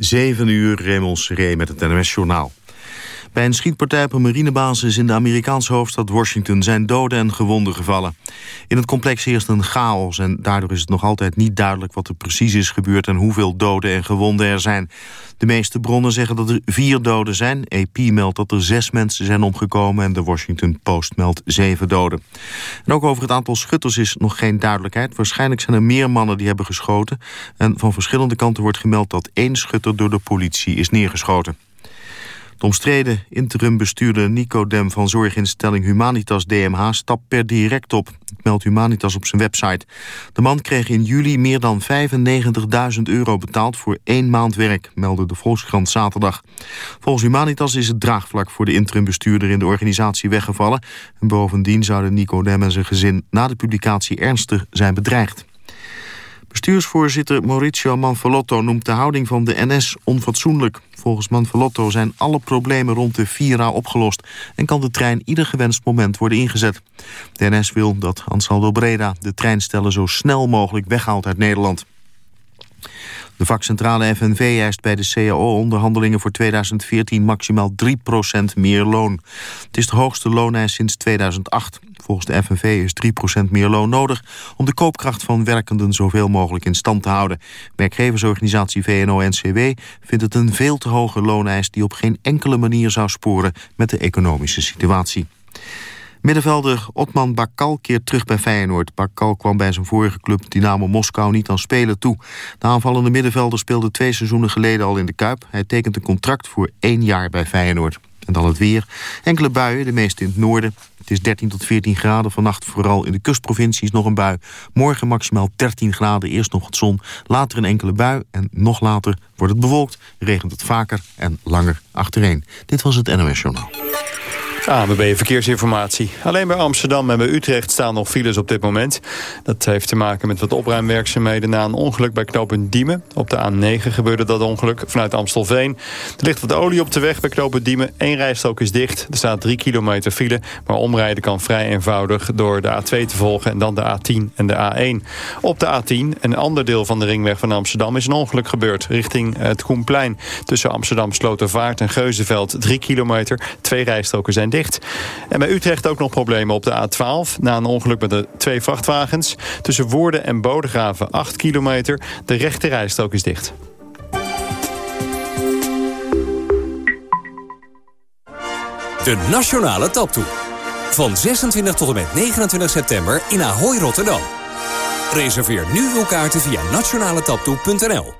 7 uur, Raymond Seré met het NMS-journaal. Bij een schietpartij op een marinebasis in de Amerikaanse hoofdstad Washington zijn doden en gewonden gevallen. In het complex heerst een chaos en daardoor is het nog altijd niet duidelijk wat er precies is gebeurd en hoeveel doden en gewonden er zijn. De meeste bronnen zeggen dat er vier doden zijn. AP meldt dat er zes mensen zijn omgekomen en de Washington Post meldt zeven doden. En ook over het aantal schutters is nog geen duidelijkheid. Waarschijnlijk zijn er meer mannen die hebben geschoten. En van verschillende kanten wordt gemeld dat één schutter door de politie is neergeschoten. De omstreden interimbestuurder Nico Dem van zorginstelling Humanitas DMH stapt per direct op. Meldt Humanitas op zijn website. De man kreeg in juli meer dan 95.000 euro betaald voor één maand werk, meldde de Volkskrant zaterdag. Volgens Humanitas is het draagvlak voor de interimbestuurder in de organisatie weggevallen. En bovendien zouden Nico Dem en zijn gezin na de publicatie ernstig zijn bedreigd. Bestuursvoorzitter Maurizio Manfalotto noemt de houding van de NS onfatsoenlijk. Volgens Manfalotto zijn alle problemen rond de Vira opgelost... en kan de trein ieder gewenst moment worden ingezet. De NS wil dat Ansaldo Breda de treinstellen zo snel mogelijk weghaalt uit Nederland. De vakcentrale FNV eist bij de CAO-onderhandelingen voor 2014 maximaal 3% meer loon. Het is de hoogste looneis sinds 2008. Volgens de FNV is 3% meer loon nodig om de koopkracht van werkenden zoveel mogelijk in stand te houden. Werkgeversorganisatie VNO-NCW vindt het een veel te hoge looneis die op geen enkele manier zou sporen met de economische situatie. Middenvelder Otman Bakal keert terug bij Feyenoord. Bakal kwam bij zijn vorige club Dynamo Moskou niet aan spelen toe. De aanvallende middenvelder speelde twee seizoenen geleden al in de Kuip. Hij tekent een contract voor één jaar bij Feyenoord. En dan het weer. Enkele buien, de meeste in het noorden. Het is 13 tot 14 graden. Vannacht vooral in de kustprovincies nog een bui. Morgen maximaal 13 graden. Eerst nog wat zon. Later een enkele bui. En nog later wordt het bewolkt. Regent het vaker en langer achtereen. Dit was het NOS Journaal. ANWB Verkeersinformatie. Alleen bij Amsterdam en bij Utrecht staan nog files op dit moment. Dat heeft te maken met wat opruimwerkzaamheden na een ongeluk bij knooppunt Diemen. Op de A9 gebeurde dat ongeluk vanuit Amstelveen. Er ligt wat olie op de weg bij knooppunt Diemen. Eén rijstrook is dicht. Er staat 3 kilometer file. Maar omrijden kan vrij eenvoudig door de A2 te volgen en dan de A10 en de A1. Op de A10, een ander deel van de ringweg van Amsterdam, is een ongeluk gebeurd richting het Koenplein. Tussen Amsterdam Slotervaart en Geuzenveld 3 kilometer. Twee rijstroken zijn dicht. En bij Utrecht ook nog problemen op de A12. Na een ongeluk met de twee vrachtwagens. Tussen Woerden en Bodegraven 8 kilometer. De rechte rijstrook is dicht. De Nationale Taptoe. Van 26 tot en met 29 september in Ahoy Rotterdam. Reserveer nu uw kaarten via nationaletaptoe.nl.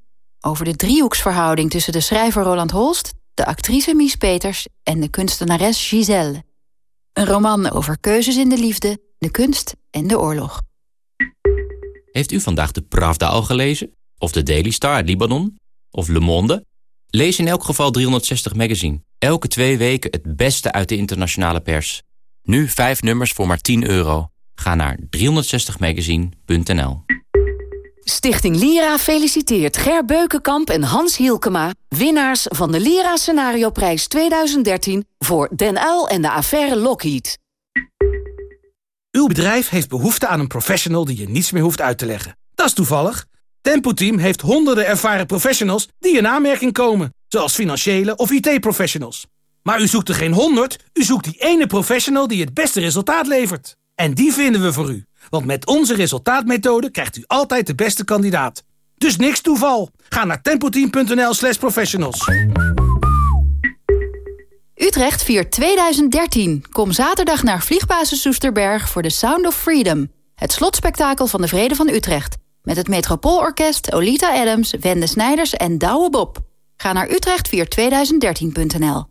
Over de driehoeksverhouding tussen de schrijver Roland Holst, de actrice Mies Peters en de kunstenares Giselle. Een roman over keuzes in de liefde, de kunst en de oorlog. Heeft u vandaag de Pravda al gelezen? Of de Daily Star uit Libanon? Of Le Monde? Lees in elk geval 360 Magazine. Elke twee weken het beste uit de internationale pers. Nu vijf nummers voor maar 10 euro. Ga naar 360magazine.nl Stichting Lira feliciteert Ger Beukenkamp en Hans Hielkema... winnaars van de Lira Scenario Prijs 2013 voor Den Uil en de affaire Lockheed. Uw bedrijf heeft behoefte aan een professional die je niets meer hoeft uit te leggen. Dat is toevallig. Tempo Team heeft honderden ervaren professionals die in aanmerking komen. Zoals financiële of IT-professionals. Maar u zoekt er geen honderd, u zoekt die ene professional die het beste resultaat levert. En die vinden we voor u. Want met onze resultaatmethode krijgt u altijd de beste kandidaat. Dus niks toeval. Ga naar tempoteam.nl slash professionals. Utrecht viert 2013. Kom zaterdag naar Vliegbasis Soesterberg voor The Sound of Freedom. Het slotspektakel van de Vrede van Utrecht. Met het Metropoolorkest, Olita Adams, Wende Snijders en Douwe Bob. Ga naar utrecht2013.nl.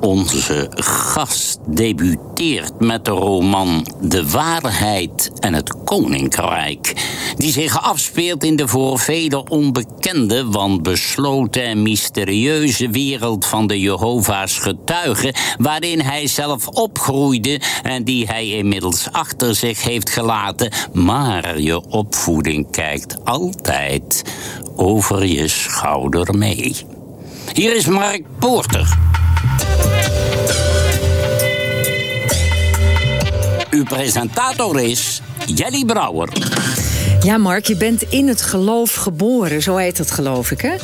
Onze gast debuteert met de roman De Waarheid en het Koninkrijk. Die zich afspeelt in de voor velen onbekende, want besloten en mysterieuze wereld van de Jehovah's getuigen, waarin hij zelf opgroeide en die hij inmiddels achter zich heeft gelaten. Maar je opvoeding kijkt altijd over je schouder mee. Hier is Mark Poorter. Uw presentator is Jelly Brouwer. Ja, Mark, je bent in het geloof geboren. Zo heet dat, geloof ik, hè?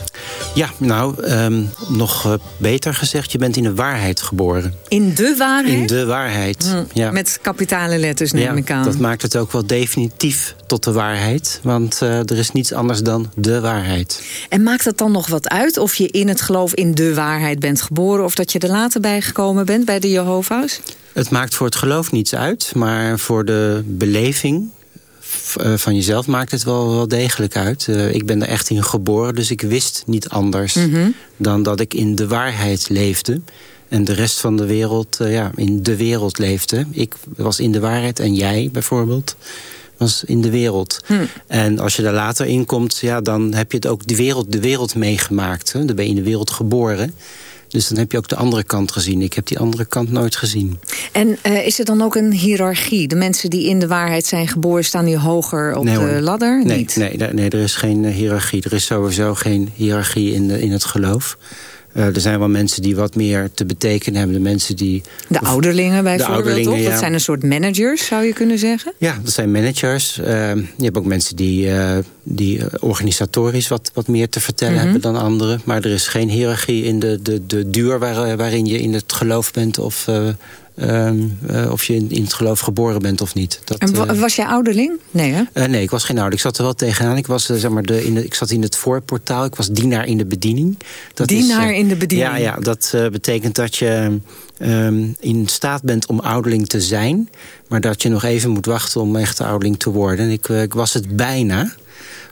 Ja, nou, ehm, nog uh, beter gezegd, je bent in de waarheid geboren. In de waarheid? In de waarheid, hm, ja. Met kapitale letters, neem ja, ik aan. dat maakt het ook wel definitief tot de waarheid. Want uh, er is niets anders dan de waarheid. En maakt het dan nog wat uit of je in het geloof in de waarheid bent geboren... of dat je er later bij gekomen bent bij de Jehovah's? Het maakt voor het geloof niets uit, maar voor de beleving van jezelf maakt het wel, wel degelijk uit. Uh, ik ben er echt in geboren, dus ik wist niet anders... Mm -hmm. dan dat ik in de waarheid leefde. En de rest van de wereld uh, ja, in de wereld leefde. Ik was in de waarheid en jij bijvoorbeeld was in de wereld. Hm. En als je daar later in komt, ja, dan heb je het ook de wereld, de wereld meegemaakt. Hè? Dan ben je in de wereld geboren. Dus dan heb je ook de andere kant gezien. Ik heb die andere kant nooit gezien. En uh, is er dan ook een hiërarchie? De mensen die in de waarheid zijn geboren... staan die hoger op nee, de ladder? Nee, Niet? nee, nee, er is geen hiërarchie. Er is sowieso geen hiërarchie in, de, in het geloof. Uh, er zijn wel mensen die wat meer te betekenen hebben. De mensen die... De ouderlingen bijvoorbeeld, de ouderlingen, toch? Ja. Dat zijn een soort managers, zou je kunnen zeggen? Ja, dat zijn managers. Uh, je hebt ook mensen die, uh, die organisatorisch wat, wat meer te vertellen Mhm. mm -hmm. hebben dan anderen. Maar er is geen hiërarchie in de, de, de duur waar, waarin je in het geloof bent... of, um, of je in, in, het geloof geboren bent of niet. Dat, en was jij ouderling? Nee, hè? nee, ik was geen ouder. Ik zat er wel tegenaan. Ik, was, zeg maar, de, in de, ik zat in het voorportaal. Ik was dienaar in de bediening. Dat dienaar is, in de bediening? Ja, ja dat betekent dat je um, in staat bent om ouderling te zijn... maar dat je nog even moet wachten om echt ouderling te worden. En ik, uh, ik was het bijna,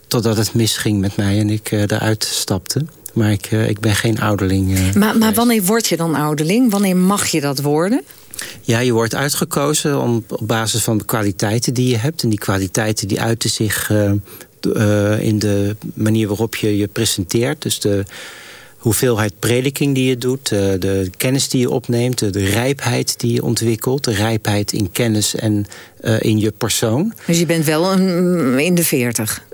totdat het misging met mij en ik uh, eruit stapte. Maar ik, ik ben geen ouderling. maar, maar wanneer word je dan ouderling? Wanneer mag je dat worden? Ja, je wordt uitgekozen om, op basis van de kwaliteiten die je hebt. En die kwaliteiten die uiten zich uh, uh, in de manier waarop je je presenteert. Dus de hoeveelheid prediking die je doet, uh, de kennis die je opneemt... de, de rijpheid die je ontwikkelt, de rijpheid in kennis en in je persoon. Dus je bent wel een, in de veertig?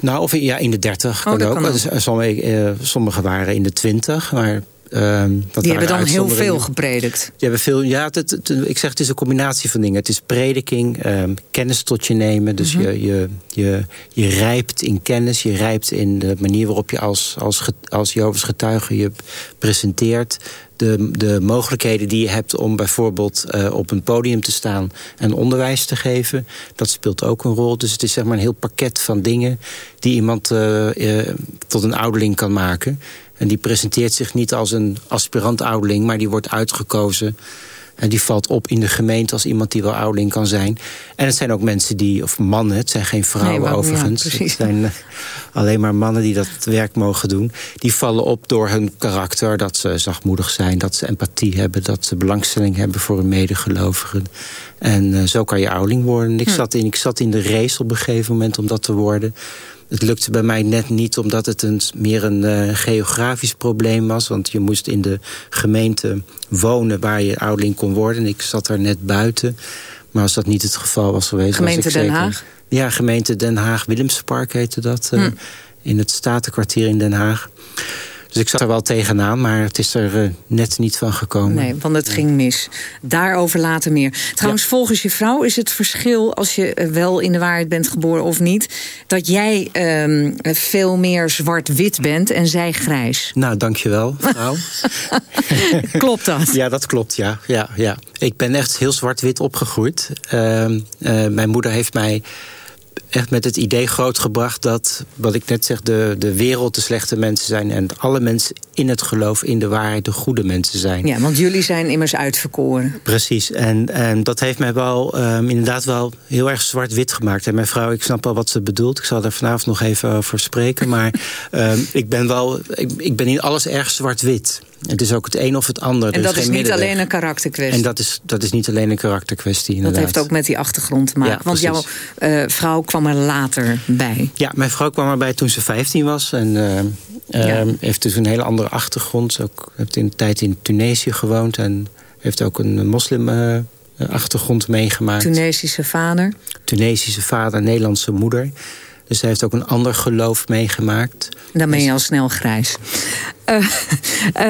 Nou, of ja, in de 30 kan oh, ook. Kan ook. Sommige, uh, sommige waren in de 20, maar dat die hebben dan heel veel gepredikt. Die hebben veel, ja, het, het, ik zeg het is een combinatie van dingen. Het is prediking, um, kennis tot je nemen. Dus mm -hmm. je, je, je, je rijpt in kennis, je rijpt in de manier waarop je als, als, als Jehovah's getuige je presenteert. De, de mogelijkheden die je hebt om bijvoorbeeld uh, op een podium te staan en onderwijs te geven. Dat speelt ook een rol. Dus het is zeg maar een heel pakket van dingen die iemand uh, uh, tot een ouderling kan maken. En die presenteert zich niet als een aspirant-ouderling, maar die wordt uitgekozen. En die valt op in de gemeente als iemand die wel ouderling kan zijn. En het zijn ook mensen die, of mannen, het zijn geen vrouwen nee, overigens. Ja, het zijn uh, alleen maar mannen die dat werk mogen doen. Die vallen op door hun karakter, dat ze zachtmoedig zijn, dat ze empathie hebben, dat ze belangstelling hebben voor hun medegelovigen. En uh, zo kan je ouderling worden. Ik, hm. zat in, ik zat in de race op een gegeven moment om dat te worden. Het lukte bij mij net niet omdat het een, meer een uh, geografisch probleem was. Want je moest in de gemeente wonen waar je ouderling kon worden. Ik zat daar net buiten. Maar als dat niet het geval was geweest... Gemeente was ik Den zeker, Haag? Ja, gemeente Den Haag. Willemspark heette dat. Uh, hm. In het Statenkwartier in Den Haag. Dus ik zat er wel tegenaan, maar het is er uh, net niet van gekomen. Nee, want het ging mis. Daarover later meer. Trouwens, ja. volgens je vrouw is het verschil... als je wel in de waarheid bent geboren of niet... dat jij um, veel meer zwart-wit bent en zij grijs. Nou, dankjewel, vrouw. klopt dat? Ja, dat klopt, ja. ja, ja. Ik ben echt heel zwart-wit opgegroeid. Uh, uh, mijn moeder heeft mij echt met het idee grootgebracht dat, wat ik net zeg, de, de wereld de slechte mensen zijn en alle mensen in het geloof, in de waarheid, de goede mensen zijn. Ja, want jullie zijn immers uitverkoren. Precies, en, en dat heeft mij wel um, inderdaad wel heel erg zwart-wit gemaakt. En mijn vrouw, ik snap wel wat ze bedoelt. Ik zal daar vanavond nog even over spreken. Maar um, ik ben wel, ik, ik ben in alles erg zwart-wit. Het is ook het een of het ander. En dat is, is niet alleen een karakterkwestie. En dat is, dat is niet alleen een karakterkwestie. Inderdaad. Dat heeft ook met die achtergrond te maken. Ja, want jouw uh, vrouw kwam er later bij. Ja, mijn vrouw kwam erbij toen ze 15 was. En uh, ja. uh, heeft dus een hele andere achtergrond. Ook heeft in een tijd in Tunesië gewoond. En heeft ook een moslim uh, achtergrond meegemaakt. Tunesische vader. Tunesische vader, Nederlandse moeder. Dus hij heeft ook een ander geloof meegemaakt. Dan ben je al snel grijs. Uh,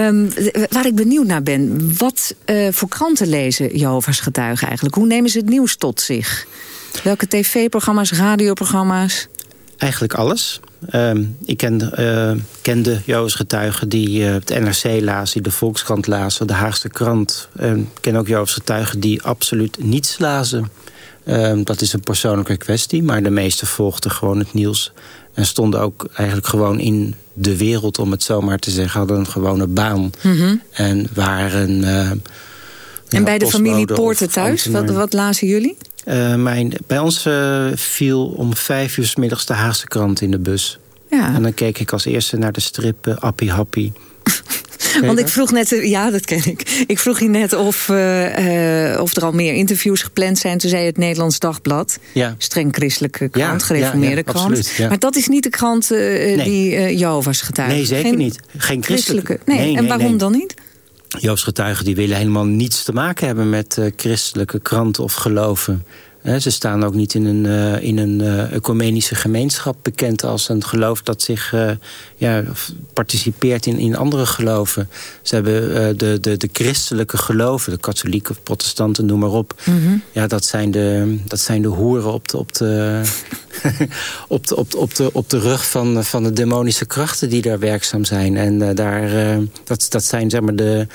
um, waar ik benieuwd naar ben, wat uh, voor kranten lezen Jehovah's getuigen eigenlijk? Hoe nemen ze het nieuws tot zich? Welke tv-programma's, radioprogramma's? Eigenlijk alles. Um, ik ken, uh, kende Jehovah's getuigen die het NRC lazen, die de Volkskrant lazen, de Haagse krant. Ik ken ook Jehovah's getuigen die absoluut niets lazen. Um, dat is een persoonlijke kwestie, maar de meesten volgden gewoon het nieuws. En stonden ook eigenlijk gewoon in de wereld, om het zo maar te zeggen. Hadden een gewone baan. Mm -hmm. En waren... Uh, en bij de familie Poorten thuis, wat, wat lazen jullie? Uh, mijn, bij ons uh, viel om vijf uur s middags de Haagse krant in de bus. Ja. En dan keek ik als eerste naar de strip uh, Appie Happy. Want ik vroeg net, ja, dat ken ik. Ik vroeg je net of, uh, uh, of er al meer interviews gepland zijn. Toen zei het Nederlands Dagblad. Ja. Streng christelijke krant, ja, gereformeerde ja, krant. Absoluut, maar dat is niet de krant uh, nee. die Jehovah's getuigen. Nee, zeker Geen niet. Geen christelijke. christelijke. Nee, nee, en waarom dan niet? Jehovah's getuigen die willen helemaal niets te maken hebben met christelijke kranten of geloven. Ze staan ook niet in een, uh, in een uh, ecumenische gemeenschap bekend als een geloof dat zich uh, ja, participeert in, in andere geloven. Ze hebben de, de, de christelijke geloven, de katholieken, protestanten, noem maar op. Mhm. Mm -hmm. Ja, dat zijn de, dat zijn de hoeren op de, op de, op de, op de, op de, op de rug van, van de demonische krachten die daar werkzaam zijn. En daar, dat, dat zijn zeg maar de,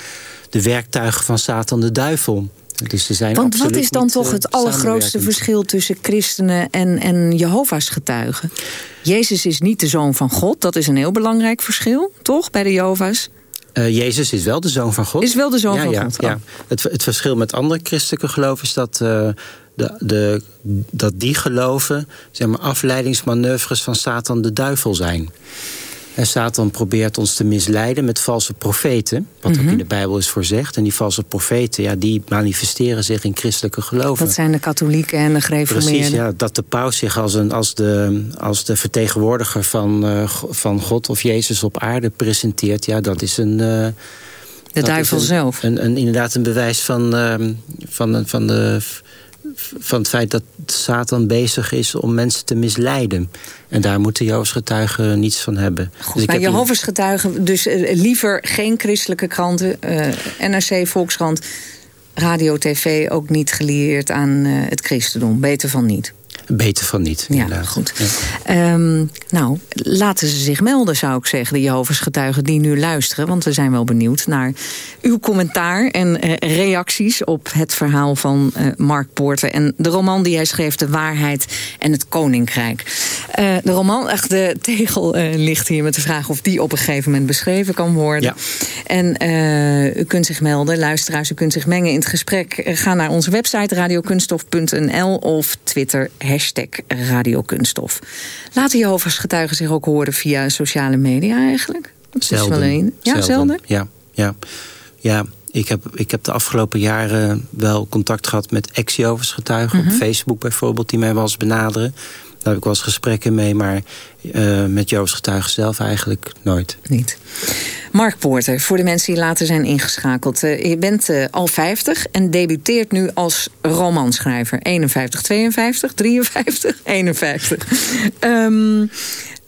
de werktuigen van Satan de duivel. Dus zijn Want wat is dan toch het allergrootste verschil tussen christenen en, en Jehovah's getuigen? Jezus is niet de zoon van God, dat is een heel belangrijk verschil, toch, bij de Jehovah's? Uh, Jezus is wel de zoon van God. Is wel de zoon ja, van ja, God. Ja. Het, het, verschil met andere christelijke geloven is dat, uh, de, de, dat die geloven zeg maar, afleidingsmanoeuvres van Satan de duivel zijn. En Satan probeert ons te misleiden met valse profeten. Wat Mhm. mm -hmm. ook in de Bijbel is voorzegd. En die valse profeten, ja, die manifesteren zich in christelijke geloven. Dat zijn de katholieken en de gereformeerden. Precies, ja. Dat de paus zich als, een, als, de, als de vertegenwoordiger van, uh, van God of Jezus op aarde presenteert. Ja, dat is een... Uh, de duivel zelf. Een, een, inderdaad een bewijs van, uh, van, van de van het feit dat Satan bezig is om mensen te misleiden. En daar moeten Jehovah's getuigen niets van hebben. Goed, dus maar Jehovah's getuigen, dus uh, liever geen christelijke kranten... Uh, NRC, Volkskrant, radio, tv... ook niet gelieerd aan uh, het christendom. Beter van niet. Beter van niet, Ja, goed. Ja. Um, nou, laten ze zich melden, zou ik zeggen, de Jehovah's getuigen die nu luisteren. Want we zijn wel benieuwd naar uw commentaar en uh, reacties op het verhaal van uh, Mark Poorter. En de roman die hij schreef, De Waarheid en het Koninkrijk. Uh, de roman, ach, de tegel ligt hier met de vraag of die op een gegeven moment beschreven kan worden. Ja. En u kunt zich melden, luisteraars, u kunt zich mengen in het gesprek. Ga naar onze website radiokunstof.nl of Twitter hashtag radiokunststof. Laten Jehovah's getuigen zich ook horen via sociale media eigenlijk? Dat zelden. Is wel een... Ja, zelden? Ja, ja. ja ik, heb, ik heb de afgelopen jaren wel contact gehad met ex-Jehovah's getuigen. Mm -hmm. Op Facebook bijvoorbeeld, die mij wel eens benaderen. Daar heb ik wel eens gesprekken mee, maar uh, met Jehovah's getuigen zelf eigenlijk nooit. Niet. Mark Poorter, voor de mensen die later zijn ingeschakeld. Uh, je bent uh, al 50 en debuteert nu als romanschrijver. 51, 52, 53, 51. um,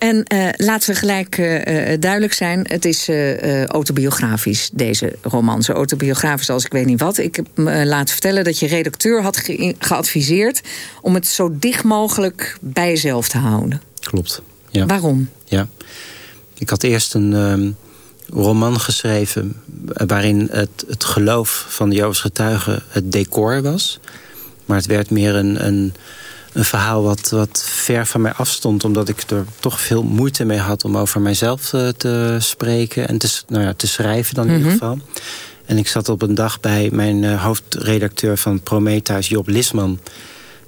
en uh, laten we gelijk uh, duidelijk zijn. Het is uh, autobiografisch, deze roman. Zo autobiografisch als ik weet niet wat. Ik heb me laten vertellen dat je redacteur had ge geadviseerd... om het zo dicht mogelijk bij jezelf te houden. Klopt. Ja. Waarom? Ja. Ik had eerst een um, roman geschreven... waarin het, het geloof van de Joodse getuigen het decor was. Maar het werd meer een... een een verhaal wat, wat ver van mij afstond. Omdat ik er toch veel moeite mee had om over mijzelf te, te spreken. En te, nou ja, te schrijven dan in ieder geval. En ik zat op een dag bij mijn uh, hoofdredacteur van Prometheus, Job Lisman.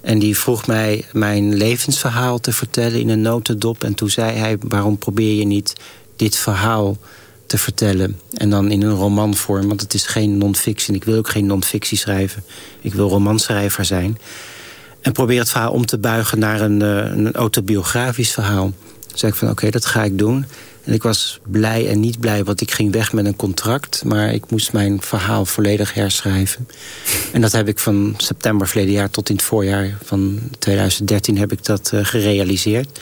En die vroeg mij mijn levensverhaal te vertellen in een notendop. En toen zei hij, waarom probeer je niet dit verhaal te vertellen? En dan in een romanvorm, want het is geen non-fictie. Ik wil ook geen non-fictie schrijven. Ik wil romanschrijver zijn. En probeer het verhaal om te buigen naar een, uh, een autobiografisch verhaal. Toen zei ik van, oké, dat ga ik doen. En ik was blij en niet blij, want ik ging weg met een contract. Maar ik moest mijn verhaal volledig herschrijven. En dat heb ik van september verleden jaar tot in het voorjaar van 2013 heb ik dat uh, gerealiseerd.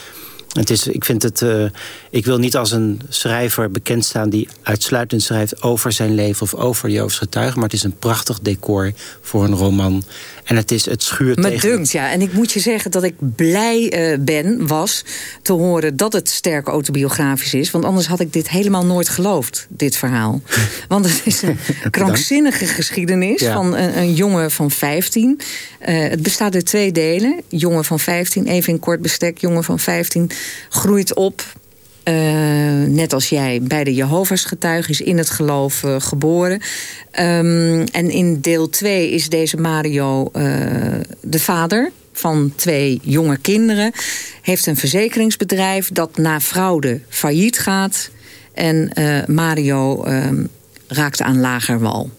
Het is, ik, vind het, uh, ik wil niet als een schrijver bekend staan... die uitsluitend schrijft over zijn leven of over Joofs getuigen... maar het is een prachtig decor voor een roman. En het, is, het schuurt Me tegen... dunkt, ja. En ik moet je zeggen dat ik blij uh, ben, was... te horen dat het sterk autobiografisch is. Want anders had ik dit helemaal nooit geloofd, dit verhaal. Want het is een krankzinnige geschiedenis... Ja. van een, een, jongen van 15. Uh, het bestaat uit twee delen. Jongen van 15, even in kort bestek. Jongen van 15 groeit op uh, net als jij, bij de Jehovah's getuigen, is in het geloof uh, geboren. Um, en in deel 2 is deze Mario uh, de vader van twee jonge kinderen. Heeft een verzekeringsbedrijf dat na fraude failliet gaat. En Mario raakt aan lagerwal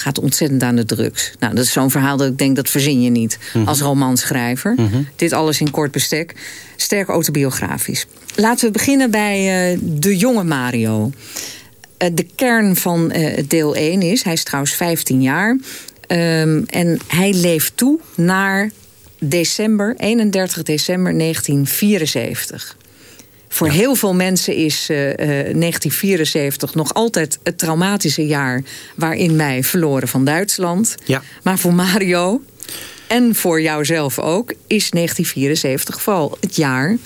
gaat ontzettend aan de drugs. Nou, dat is zo'n verhaal dat ik denk, dat verzin je niet mm -hmm. als romanschrijver. Mm -hmm. Dit alles in kort bestek. Sterk autobiografisch. Laten we beginnen bij uh, de jonge Mario. Uh, de kern van uh, deel 1 is, hij is trouwens 15 jaar... Um, en hij leeft toe naar december, 31 december 1974. Voor ja. heel veel mensen is uh, uh, 1974 nog altijd het traumatische jaar... waarin wij verloren van Duitsland. Ja. Maar voor Mario en voor jouzelf ook... is 1974 vooral het jaar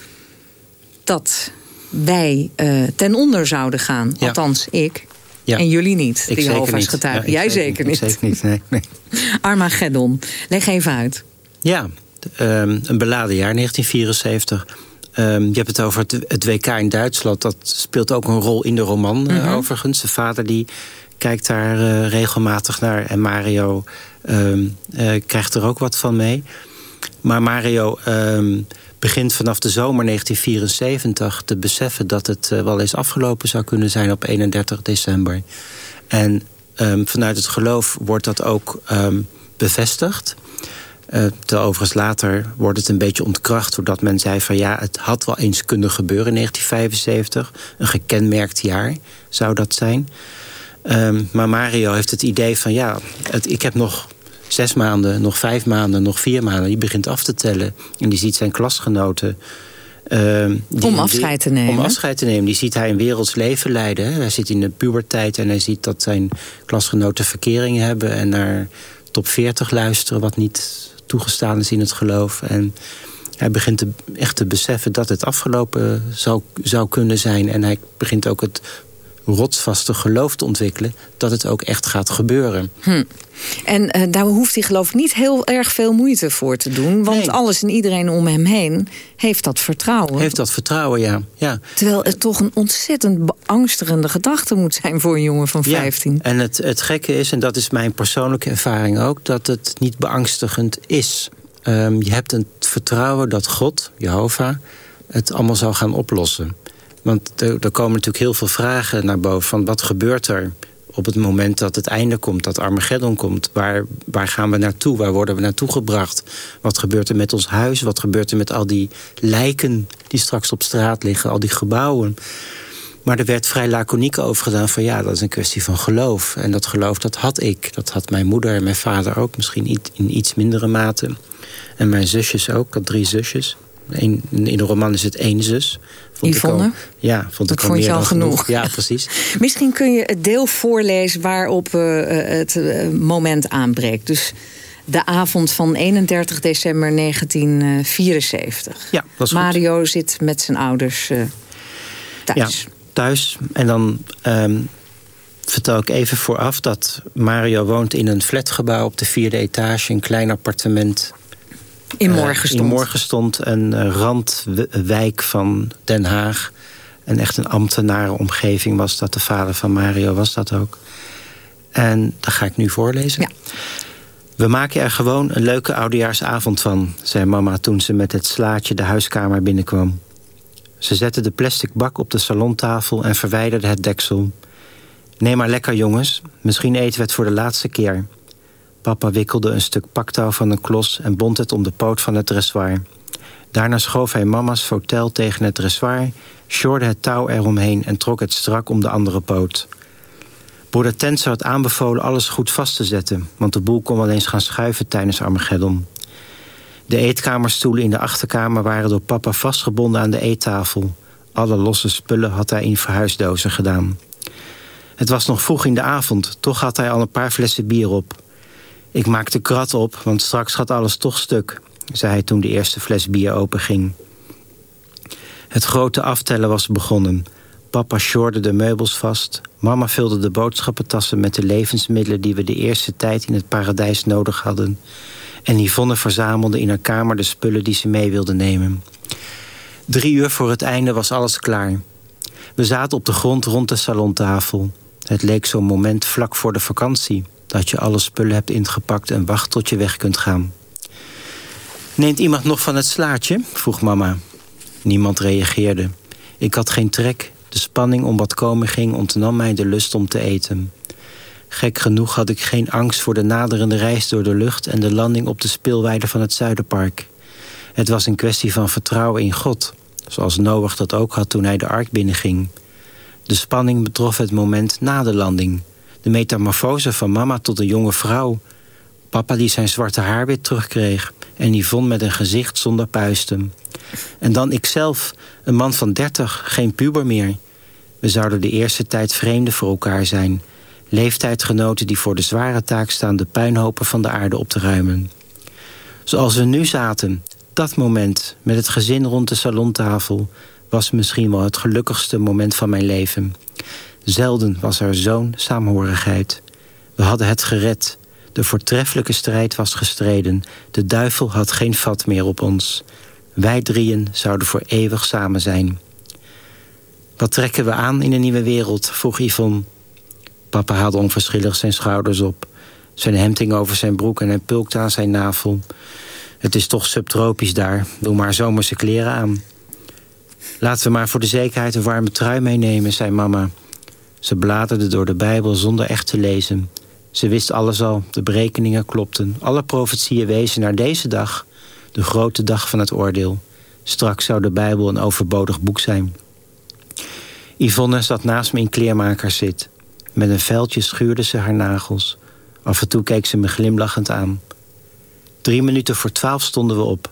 dat wij uh, ten onder zouden gaan. Ja. Althans, ik. Ja. En jullie niet, ik die Jehovah's getuigen. Jij zeker niet. Ik zeker niet, nee. nee. Armageddon. Leg even uit. Ja, um, een beladen jaar, 1974... Um, je hebt het over het, het, WK in Duitsland. Dat speelt ook een rol in de roman, mm -hmm. uh, overigens. De vader die kijkt daar uh, regelmatig naar. En Mario um, uh, krijgt er ook wat van mee. Maar Mario um, begint vanaf de zomer 1974 te beseffen... dat het wel eens afgelopen zou kunnen zijn op 31 december. En vanuit het geloof wordt dat ook bevestigd. Uh, terwijl overigens later wordt het een beetje ontkracht... doordat men zei van ja, het had wel eens kunnen gebeuren in 1975. Een gekenmerkt jaar zou dat zijn. Um, maar Mario heeft het idee van ja, het, ik heb nog zes maanden, nog vijf maanden, nog vier maanden. Die begint af te tellen en die ziet zijn klasgenoten... Uh, om afscheid te nemen. Om afscheid te nemen. Die ziet hij een werelds leven leiden. Hè. Hij zit in de puberteit en hij ziet dat zijn klasgenoten verkeringen hebben... en naar top 40 luisteren, wat niet toegestaan is in het geloof. En hij begint te, echt te beseffen dat het afgelopen zou, zou kunnen zijn. En hij begint ook het rotsvaste geloof te ontwikkelen... dat het ook echt gaat gebeuren. Hm. En uh, daar hoeft hij geloof ik niet heel erg veel moeite voor te doen. Want nee. alles en iedereen om hem heen heeft dat vertrouwen. Heeft dat vertrouwen, ja. ja. Terwijl het toch een ontzettend beangstigende gedachte moet zijn... voor een jongen van 15. Ja. En het, het gekke is, en dat is mijn persoonlijke ervaring ook... dat het niet beangstigend is. Um, je hebt het vertrouwen dat God, Jehovah, het allemaal zal gaan oplossen. Want er, komen natuurlijk heel veel vragen naar boven... van wat gebeurt er op het moment dat het einde komt, dat Armageddon komt? Waar, waar gaan we naartoe? Waar worden we naartoe gebracht? Wat gebeurt er met ons huis? Wat gebeurt er met al die lijken die straks op straat liggen? Al die gebouwen? Maar er werd vrij laconiek over gedaan van ja, dat is een kwestie van geloof. En dat geloof, dat had ik. Dat had mijn moeder en mijn vader ook, misschien in iets mindere mate. En mijn zusjes ook, ik had drie zusjes. In de roman is het één zus. Vond Yvonne? Ik al, ja, vond dat ik al vond meer je al genoeg. genoeg. Ja, precies. Misschien kun je het deel voorlezen waarop uh, het uh, moment aanbreekt. Dus de avond van 31 december 1974. Ja, dat is Mario goed. zit met zijn ouders uh, thuis. Ja, thuis. En dan um, vertel ik even vooraf dat Mario woont in een flatgebouw op de vierde etage. Een klein appartement In Morgenstond. in Morgenstond, een randwijk van Den Haag. En echt een ambtenarenomgeving was dat. De vader van Mario was dat ook. En dat ga ik nu voorlezen. Ja. We maken er gewoon een leuke oudejaarsavond van, zei mama toen ze met het slaatje de huiskamer binnenkwam. Ze zette de plastic bak op de salontafel en verwijderde het deksel. Neem maar lekker, jongens. Misschien eten we het voor de laatste keer. Papa wikkelde een stuk paktouw van een klos en bond het om de poot van het dressoir. Daarna schoof hij mama's fauteuil tegen het dressoir, sjorde het touw eromheen en trok het strak om de andere poot. Broeder had aanbevolen alles goed vast te zetten... want de boel kon wel eens gaan schuiven tijdens Armageddon. De eetkamerstoelen in de achterkamer waren door papa vastgebonden aan de eettafel. Alle losse spullen had hij in verhuisdozen gedaan. Het was nog vroeg in de avond, toch had hij al een paar flessen bier op. Ik maakte krat op, want straks gaat alles toch stuk... zei hij toen de eerste fles bier openging. Het grote aftellen was begonnen... Papa sjorde de meubels vast. Mama vulde de boodschappentassen met de levensmiddelen... die we de eerste tijd in het paradijs nodig hadden. En Yvonne verzamelde in haar kamer de spullen die ze mee wilde nemen. Drie uur voor het einde was alles klaar. We zaten op de grond rond de salontafel. Het leek zo'n moment vlak voor de vakantie... dat je alle spullen hebt ingepakt en wacht tot je weg kunt gaan. Neemt iemand nog van het slaatje? vroeg mama. Niemand reageerde. Ik had geen trek de spanning om wat komen ging ontnam mij de lust om te eten. Gek genoeg had ik geen angst voor de naderende reis door de lucht... en de landing op de speelweide van het Zuiderpark. Het was een kwestie van vertrouwen in God. Zoals Noach dat ook had toen hij de ark binnenging. De spanning betrof het moment na de landing. De metamorfose van mama tot een jonge vrouw. Papa die zijn zwarte haar weer terugkreeg. En Yvonne met een gezicht zonder puisten. En dan ikzelf, een man van dertig, geen puber meer. We zouden de eerste tijd vreemden voor elkaar zijn. Leeftijdgenoten die voor de zware taak staan... de puinhopen van de aarde op te ruimen. Zoals we nu zaten, dat moment... met het gezin rond de salontafel... was misschien wel het gelukkigste moment van mijn leven. Zelden was er zo'n saamhorigheid. We hadden het gered. De voortreffelijke strijd was gestreden. De duivel had geen vat meer op ons. Wij drieën zouden voor eeuwig samen zijn. Wat trekken we aan in een nieuwe wereld? vroeg Yvonne. Papa haalde onverschillig zijn schouders op. Zijn hemd hing over zijn broek en hij pulkte aan zijn navel. Het is toch subtropisch daar. Doe maar zomerse kleren aan. Laten we maar voor de zekerheid een warme trui meenemen, zei mama. Ze bladerde door de Bijbel zonder echt te lezen. Ze wist alles al, de berekeningen klopten. Alle profetieën wezen naar deze dag, de grote dag van het oordeel. Straks zou de Bijbel een overbodig boek zijn. Yvonne zat naast me in kleermakerszit. Met een veldje schuurde ze haar nagels. Af en toe keek ze me glimlachend aan. Drie minuten voor twaalf stonden we op.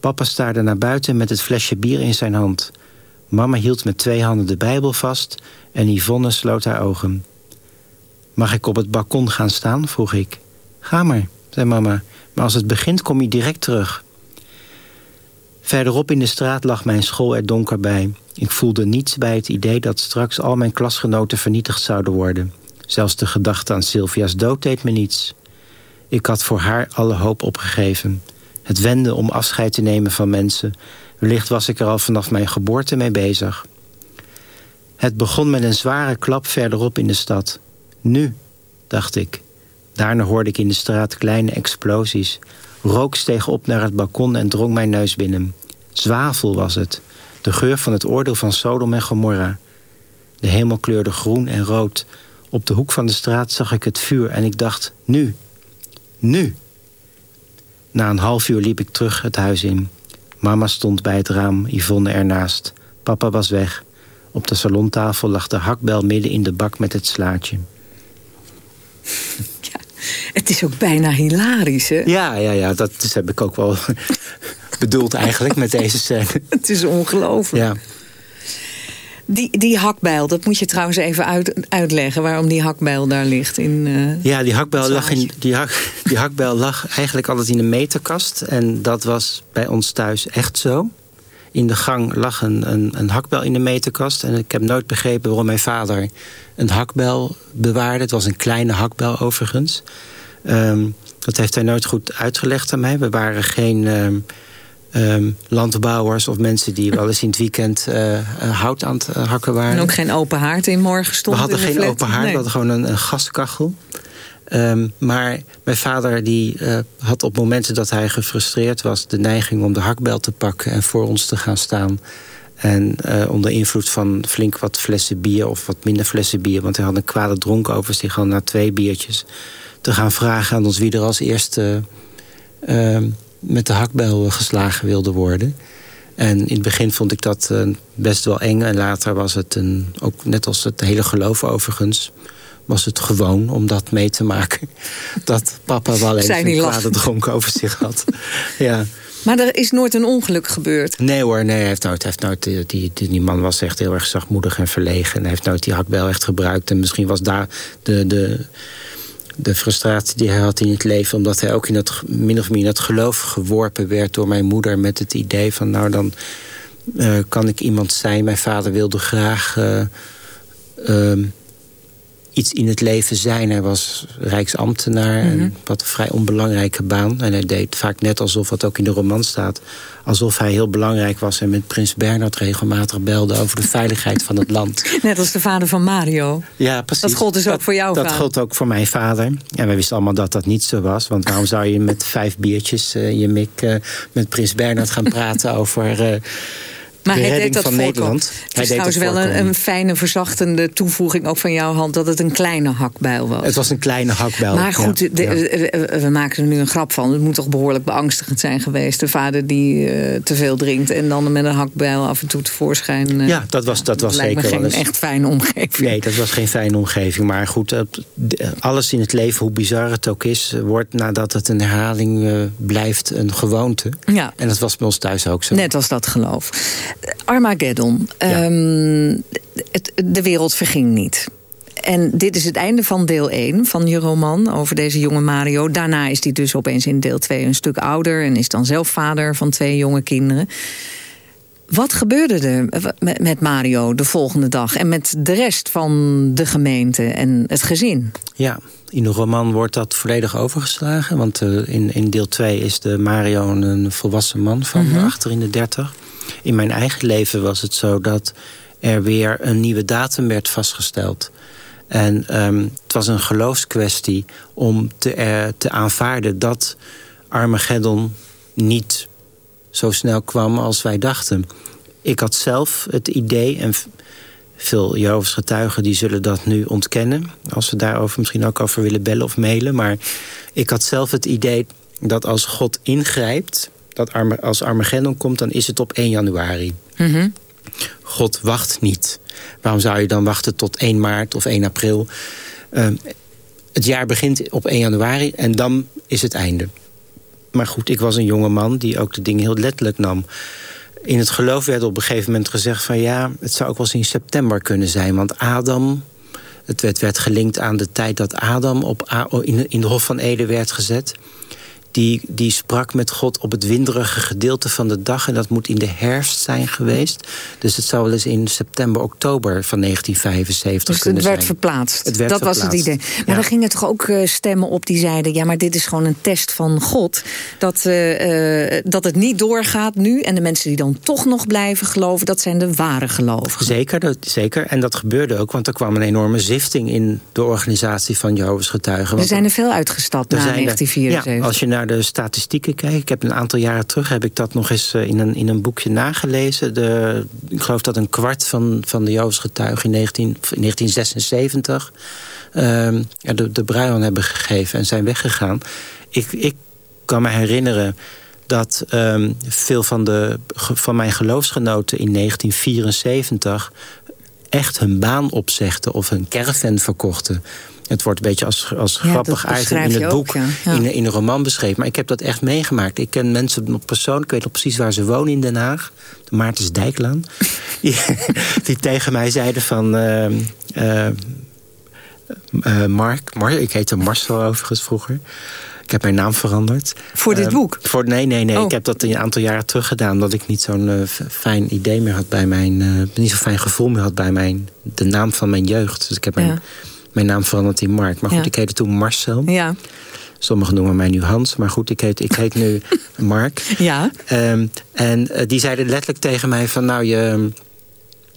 Papa staarde naar buiten met het flesje bier in zijn hand. Mama hield met twee handen de Bijbel vast... en Yvonne sloot haar ogen. Mag ik op het balkon gaan staan? vroeg ik. Ga maar, zei mama. Maar als het begint kom je direct terug. Verderop in de straat lag mijn school er donker bij. Ik voelde niets bij het idee dat straks al mijn klasgenoten vernietigd zouden worden. Zelfs de gedachte aan Sylvia's dood deed me niets. Ik had voor haar alle hoop opgegeven. Het wenden om afscheid te nemen van mensen. Wellicht was ik er al vanaf mijn geboorte mee bezig. Het begon met een zware klap verderop in de stad. Nu, dacht ik. Daarna hoorde ik in de straat kleine explosies. Rook steeg op naar het balkon en drong mijn neus binnen. Zwavel was het. De geur van het oordeel van Sodom en Gomorra. De hemel kleurde groen en rood. Op de hoek van de straat zag ik het vuur en ik dacht, nu. Nu. Na een half uur liep ik terug het huis in. Mama stond bij het raam, Yvonne ernaast. Papa was weg. Op de salontafel lag de hakbel midden in de bak met het slaatje. Ja, het is ook bijna hilarisch, hè? Ja, ja, ja dat heb ik ook wel bedoeld eigenlijk met deze scène. Het is ongelooflijk. Ja. Die, die hakbijl, dat moet je trouwens even uit, uitleggen... waarom die hakbijl daar ligt. In, uh, ja, die hakbijl, lag in, die, hak, die hakbijl lag eigenlijk altijd in de meterkast. En dat was bij ons thuis echt zo. In de gang lag een, een, een hakbel in de meterkast. En ik heb nooit begrepen waarom mijn vader een hakbel bewaarde. Het was een kleine hakbel overigens. Um, Dat heeft hij nooit goed uitgelegd aan mij. We waren geen ehm, ehm, landbouwers of mensen die wel eens in het weekend uh, hout aan het hakken waren. En ook geen open haard in morgen stond We hadden geen flat. open haard, nee. we hadden gewoon een, een gaskachel. Um, maar mijn vader die, uh, had op momenten dat hij gefrustreerd was... de neiging om de hakbel te pakken en voor ons te gaan staan. En uh, onder invloed van flink wat flessen bier of wat minder flessen bier... want hij had een kwade dronk over zich al na twee biertjes... te gaan vragen aan ons wie er als eerste uh, met de hakbel geslagen wilde worden. En in het begin vond ik dat best wel eng. En later was het, een, ook net als het hele geloof overigens was het gewoon om dat mee te maken. Dat papa wel eens een kwade dronk over zich had. ja. Maar er is nooit een ongeluk gebeurd? Nee hoor, nee, hij heeft nooit, heeft nooit die, die, die, man was echt heel erg zachtmoedig en verlegen. En hij heeft nooit die hakbel echt gebruikt. En misschien was daar de, de, de frustratie die hij had in het leven... omdat hij ook in het, min of meer in het geloof geworpen werd door mijn moeder... met het idee van, nou dan uh, kan ik iemand zijn. Mijn vader wilde graag... Uh, uh, iets in het leven zijn. Hij was rijksambtenaar mm -hmm. en wat een vrij onbelangrijke baan. En hij deed vaak net alsof, wat ook in de roman staat... alsof hij heel belangrijk was en met prins Bernhard regelmatig belde... over de veiligheid van het land. Net als de vader van Mario. Ja, precies. Dat gold dus ook voor jou, Dat vader. gold ook voor mijn vader. En wij wisten allemaal dat dat niet zo was. Want waarom zou je met vijf biertjes uh, je mik uh, met prins Bernhard gaan praten over... Uh, maar de hij redding deed dat van. Nederland. Het is trouwens wel een, een, fijne, verzachtende toevoeging ook van jouw hand... dat het een kleine hakbijl was. Het was een kleine hakbijl. Maar goed, ja, de, ja. we maken er nu een grap van. Het moet toch behoorlijk beangstigend zijn geweest. De vader die uh, te veel drinkt en dan met een hakbijl af en toe tevoorschijn... Uh, ja, dat was, dat was zeker me geen echt fijne omgeving. Nee, dat was geen fijne omgeving. Maar goed, alles in het leven, hoe bizar het ook is... wordt nadat het een herhaling uh, blijft een gewoonte. Ja. En dat was bij ons thuis ook zo. Net als dat geloof. Armageddon. Ja. Um, het, de wereld verging niet. En dit is het einde van deel 1 van je roman over deze jonge Mario. Daarna is hij dus opeens in deel 2 een stuk ouder... en is dan zelf vader van twee jonge kinderen. Wat gebeurde er met Mario de volgende dag... en met de rest van de gemeente en het gezin? Ja, in de roman wordt dat volledig overgeslagen. Want uh, in, in deel 2 is de Mario een volwassen man van mm -hmm. achter in de 30. In mijn eigen leven was het zo dat er weer een nieuwe datum werd vastgesteld. En um, het was een geloofskwestie om te, uh, te aanvaarden dat Armageddon niet zo snel kwam als wij dachten. Ik had zelf het idee, en veel Jehovah's getuigen die zullen dat nu ontkennen... als ze daarover misschien ook over willen bellen of mailen... maar ik had zelf het idee dat als God ingrijpt... dat als Armageddon komt, dan is het op 1 januari. Mm -hmm. God wacht niet. Waarom zou je dan wachten tot 1 maart of 1 april? Uh, het jaar begint op 1 januari en dan is het einde. Maar goed, ik was een jonge man die ook de dingen heel letterlijk nam. In het geloof werd op een gegeven moment gezegd van... ja, het zou ook wel eens in september kunnen zijn. Want Adam, het werd, werd gelinkt aan de tijd dat Adam op, in, in de Hof van Eden werd gezet... Die, die sprak met God op het winderige gedeelte van de dag. En dat moet in de herfst zijn geweest. Dus het zou wel eens in september, oktober van 1975 dus kunnen het werd zijn. verplaatst. Het werd dat verplaatst. was het idee. Maar ja. dan gingen toch ook uh, stemmen op die zeiden... ja, maar dit is gewoon een test van God. Dat, uh, uh, dat het niet doorgaat nu. En de mensen die dan toch nog blijven geloven... dat zijn de ware gelovigen. Zeker, dat, zeker. En dat gebeurde ook. Want er kwam een enorme zifting in de organisatie van Jehovah's Getuigen. Er zijn er veel uitgestapt na er 1974. Ja, als je naar de statistieken kijkt. Ik heb een aantal jaren terug heb ik dat nog eens in een, in een boekje nagelezen. De, ik geloof dat een kwart van, van de Joodse getuigen in, 19, in 1976... Um, de, de bruiloft hebben gegeven en zijn weggegaan. Ik, ik kan me herinneren dat um, veel van, de, van mijn geloofsgenoten in 1974... echt hun baan opzegden of hun caravan verkochten... Het wordt een beetje als, als ja, grappig item in het boek, ook, ja. Ja. In, in een roman beschreven. Maar ik heb dat echt meegemaakt. Ik ken mensen persoonlijk, ik weet nog precies waar ze wonen in Den Haag. De Maartens Dijklaan. die, die tegen mij zeiden van... Uh, uh, uh, Mark, Mark, ik heette Marcel overigens vroeger. Ik heb mijn naam veranderd. Voor dit boek? Voor, nee, nee, nee. Oh. Ik heb dat een aantal jaren terug gedaan... omdat ik niet zo'n fijn idee meer had bij mijn... niet zo'n fijn gevoel meer had bij mijn, de naam van mijn jeugd. Dus ik heb mijn mijn naam veranderd in Mark. Maar goed, Ja. ik heette toen Marcel. Ja. Sommigen noemen mij nu Hans, maar goed, ik heet, ik heet nu Mark. Ja. Um, en uh, die zeiden letterlijk tegen mij van... nou, je,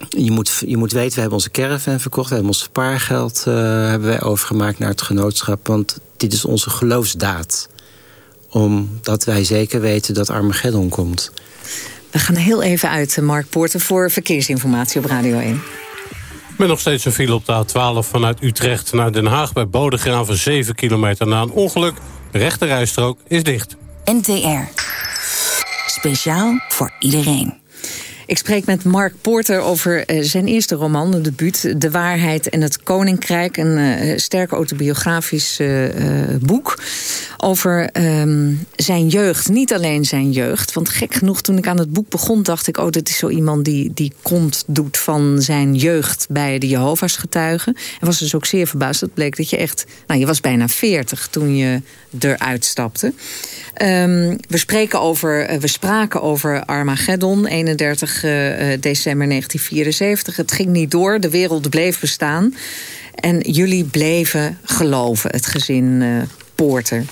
je, moet, je moet weten, we hebben onze caravan verkocht... we hebben ons spaargeld uh, hebben wij overgemaakt naar het genootschap... want dit is onze geloofsdaad. Omdat wij zeker weten dat Armageddon komt. We gaan heel even uit, Mark Poorten... voor verkeersinformatie op Radio 1. Met nog steeds een file op de A12 vanuit Utrecht naar Den Haag... bij Bodegraven 7 kilometer na een ongeluk. De rechterrijstrook is dicht. NTR. Speciaal voor iedereen. Ik spreek met Mark Porter over uh, zijn eerste roman, de debuut... De Waarheid en het Koninkrijk. Een uh, sterk autobiografisch uh, boek over um, zijn jeugd. Niet alleen zijn jeugd. Want gek genoeg, toen ik aan het boek begon... dacht ik, oh, dit is zo iemand die, die kont doet van zijn jeugd... bij de Jehovah's getuigen. En was dus ook zeer verbaasd. Het bleek dat je echt... Nou, je was bijna veertig toen je eruit stapte. Um, we, spreken over, we spraken over Armageddon, 31 uh, december 1974. Het ging niet door, de wereld bleef bestaan. En jullie bleven geloven, het gezin Poorter.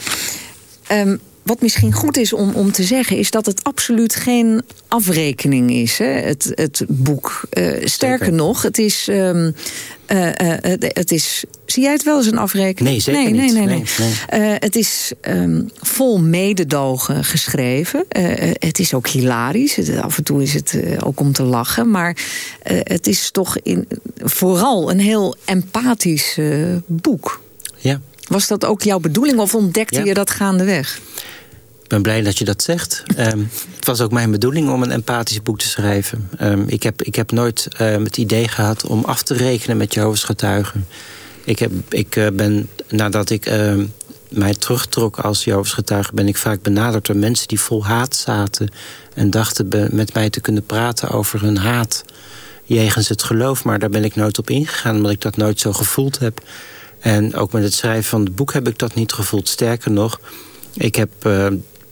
Um, wat misschien goed is om, om te zeggen... is dat het absoluut geen afrekening is, hè, het, het boek. Uh, sterker nog, het is, um, uh, uh, het is... Zie jij het wel eens een afrekening? Nee, zeker nee, niet. Nee, nee, nee. nee. het is um, vol mededogen geschreven. het is ook hilarisch. Af en toe is het ook om te lachen. Maar het is toch in, vooral een heel empathisch boek. Ja. Was dat ook jouw bedoeling of ontdekte ja. je dat gaandeweg? Ik ben blij dat je dat zegt. um, het was ook mijn bedoeling om een empathisch boek te schrijven. Um, ik, heb, ik heb nooit um, het idee gehad om af te rekenen met Jehovah's getuigen. Ik, heb, ik uh, ben, nadat ik mij terugtrok als Jehovah's getuige... ben ik vaak benaderd door mensen die vol haat zaten... en dachten met mij te kunnen praten over hun haat... jegens het geloof, maar daar ben ik nooit op ingegaan... omdat ik dat nooit zo gevoeld heb. En ook met het schrijven van het boek heb ik dat niet gevoeld. Sterker nog, ik heb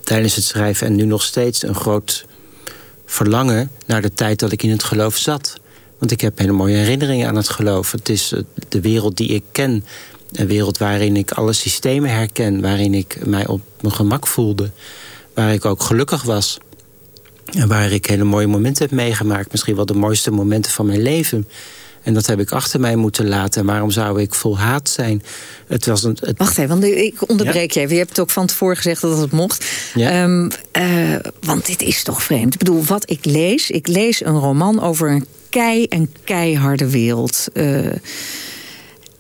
tijdens het schrijven en nu nog steeds een groot verlangen naar de tijd dat ik in het geloof zat. Want ik heb hele mooie herinneringen aan het geloof. Het is de wereld die ik ken. Een wereld waarin ik alle systemen herken. Waarin ik mij op mijn gemak voelde. Waar ik ook gelukkig was. En waar ik hele mooie momenten heb meegemaakt. Misschien wel de mooiste momenten van mijn leven. En dat heb ik achter mij moeten laten. En waarom zou ik vol haat zijn? Het was een, het... Wacht even, want ik onderbreek ja? je even. Je hebt ook van tevoren gezegd dat het mocht. Ja? Um, uh, want dit is toch vreemd. Ik bedoel, wat ik lees... Ik lees een roman over een kei en keiharde wereld... Uh,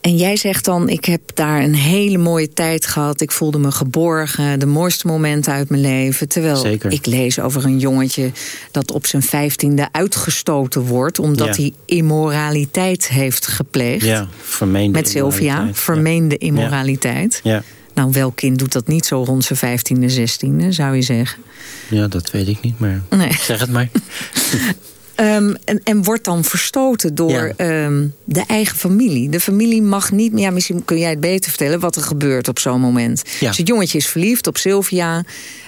en jij zegt dan, ik heb daar een hele mooie tijd gehad. Ik voelde me geborgen, de mooiste momenten uit mijn leven. Terwijl Zeker. ik lees over een jongetje dat op zijn vijftiende uitgestoten wordt... omdat ja. hij immoraliteit heeft gepleegd. Ja, vermeende Met Sylvia, vermeende immoraliteit. Ja. Nou, welk kind doet dat niet zo rond zijn vijftiende, zestiende, zou je zeggen? Ja, dat weet ik niet, maar nee. zeg het maar. Um, en, en, wordt dan verstoten door ja. um, de eigen familie. De familie mag niet meer... Ja, misschien kun jij het beter vertellen wat er gebeurt op zo'n moment. Ja. Dus het jongetje is verliefd op Sylvia...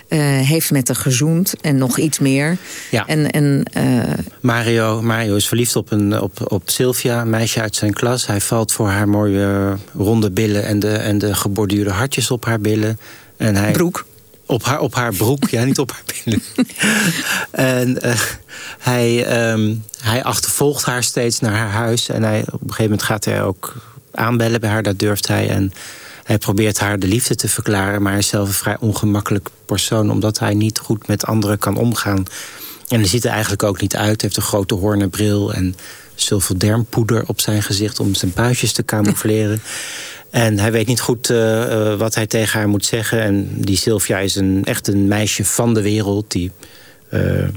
Uh, heeft met haar gezoend en nog iets meer. Ja. En, en, uh... Mario, Mario is verliefd op, een, op, op Sylvia, een meisje uit zijn klas. Hij valt voor haar mooie ronde billen... en de, en de geborduurde hartjes op haar billen. En hij, Broek. Op haar, op haar broek, ja, niet op haar billen. en uh, hij, um, hij achtervolgt haar steeds naar haar huis. En hij, op een gegeven moment gaat hij ook aanbellen bij haar, dat durft hij. En hij probeert haar de liefde te verklaren. Maar hij is zelf een vrij ongemakkelijk persoon... omdat hij niet goed met anderen kan omgaan. En hij ziet er eigenlijk ook niet uit. Hij heeft een grote hoornen bril en sulfodermpoeder op zijn gezicht... om zijn puistjes te camoufleren. En hij weet niet goed uh, uh, wat hij tegen haar moet zeggen. En die Sylvia is een, echt een meisje van de wereld. Die uh,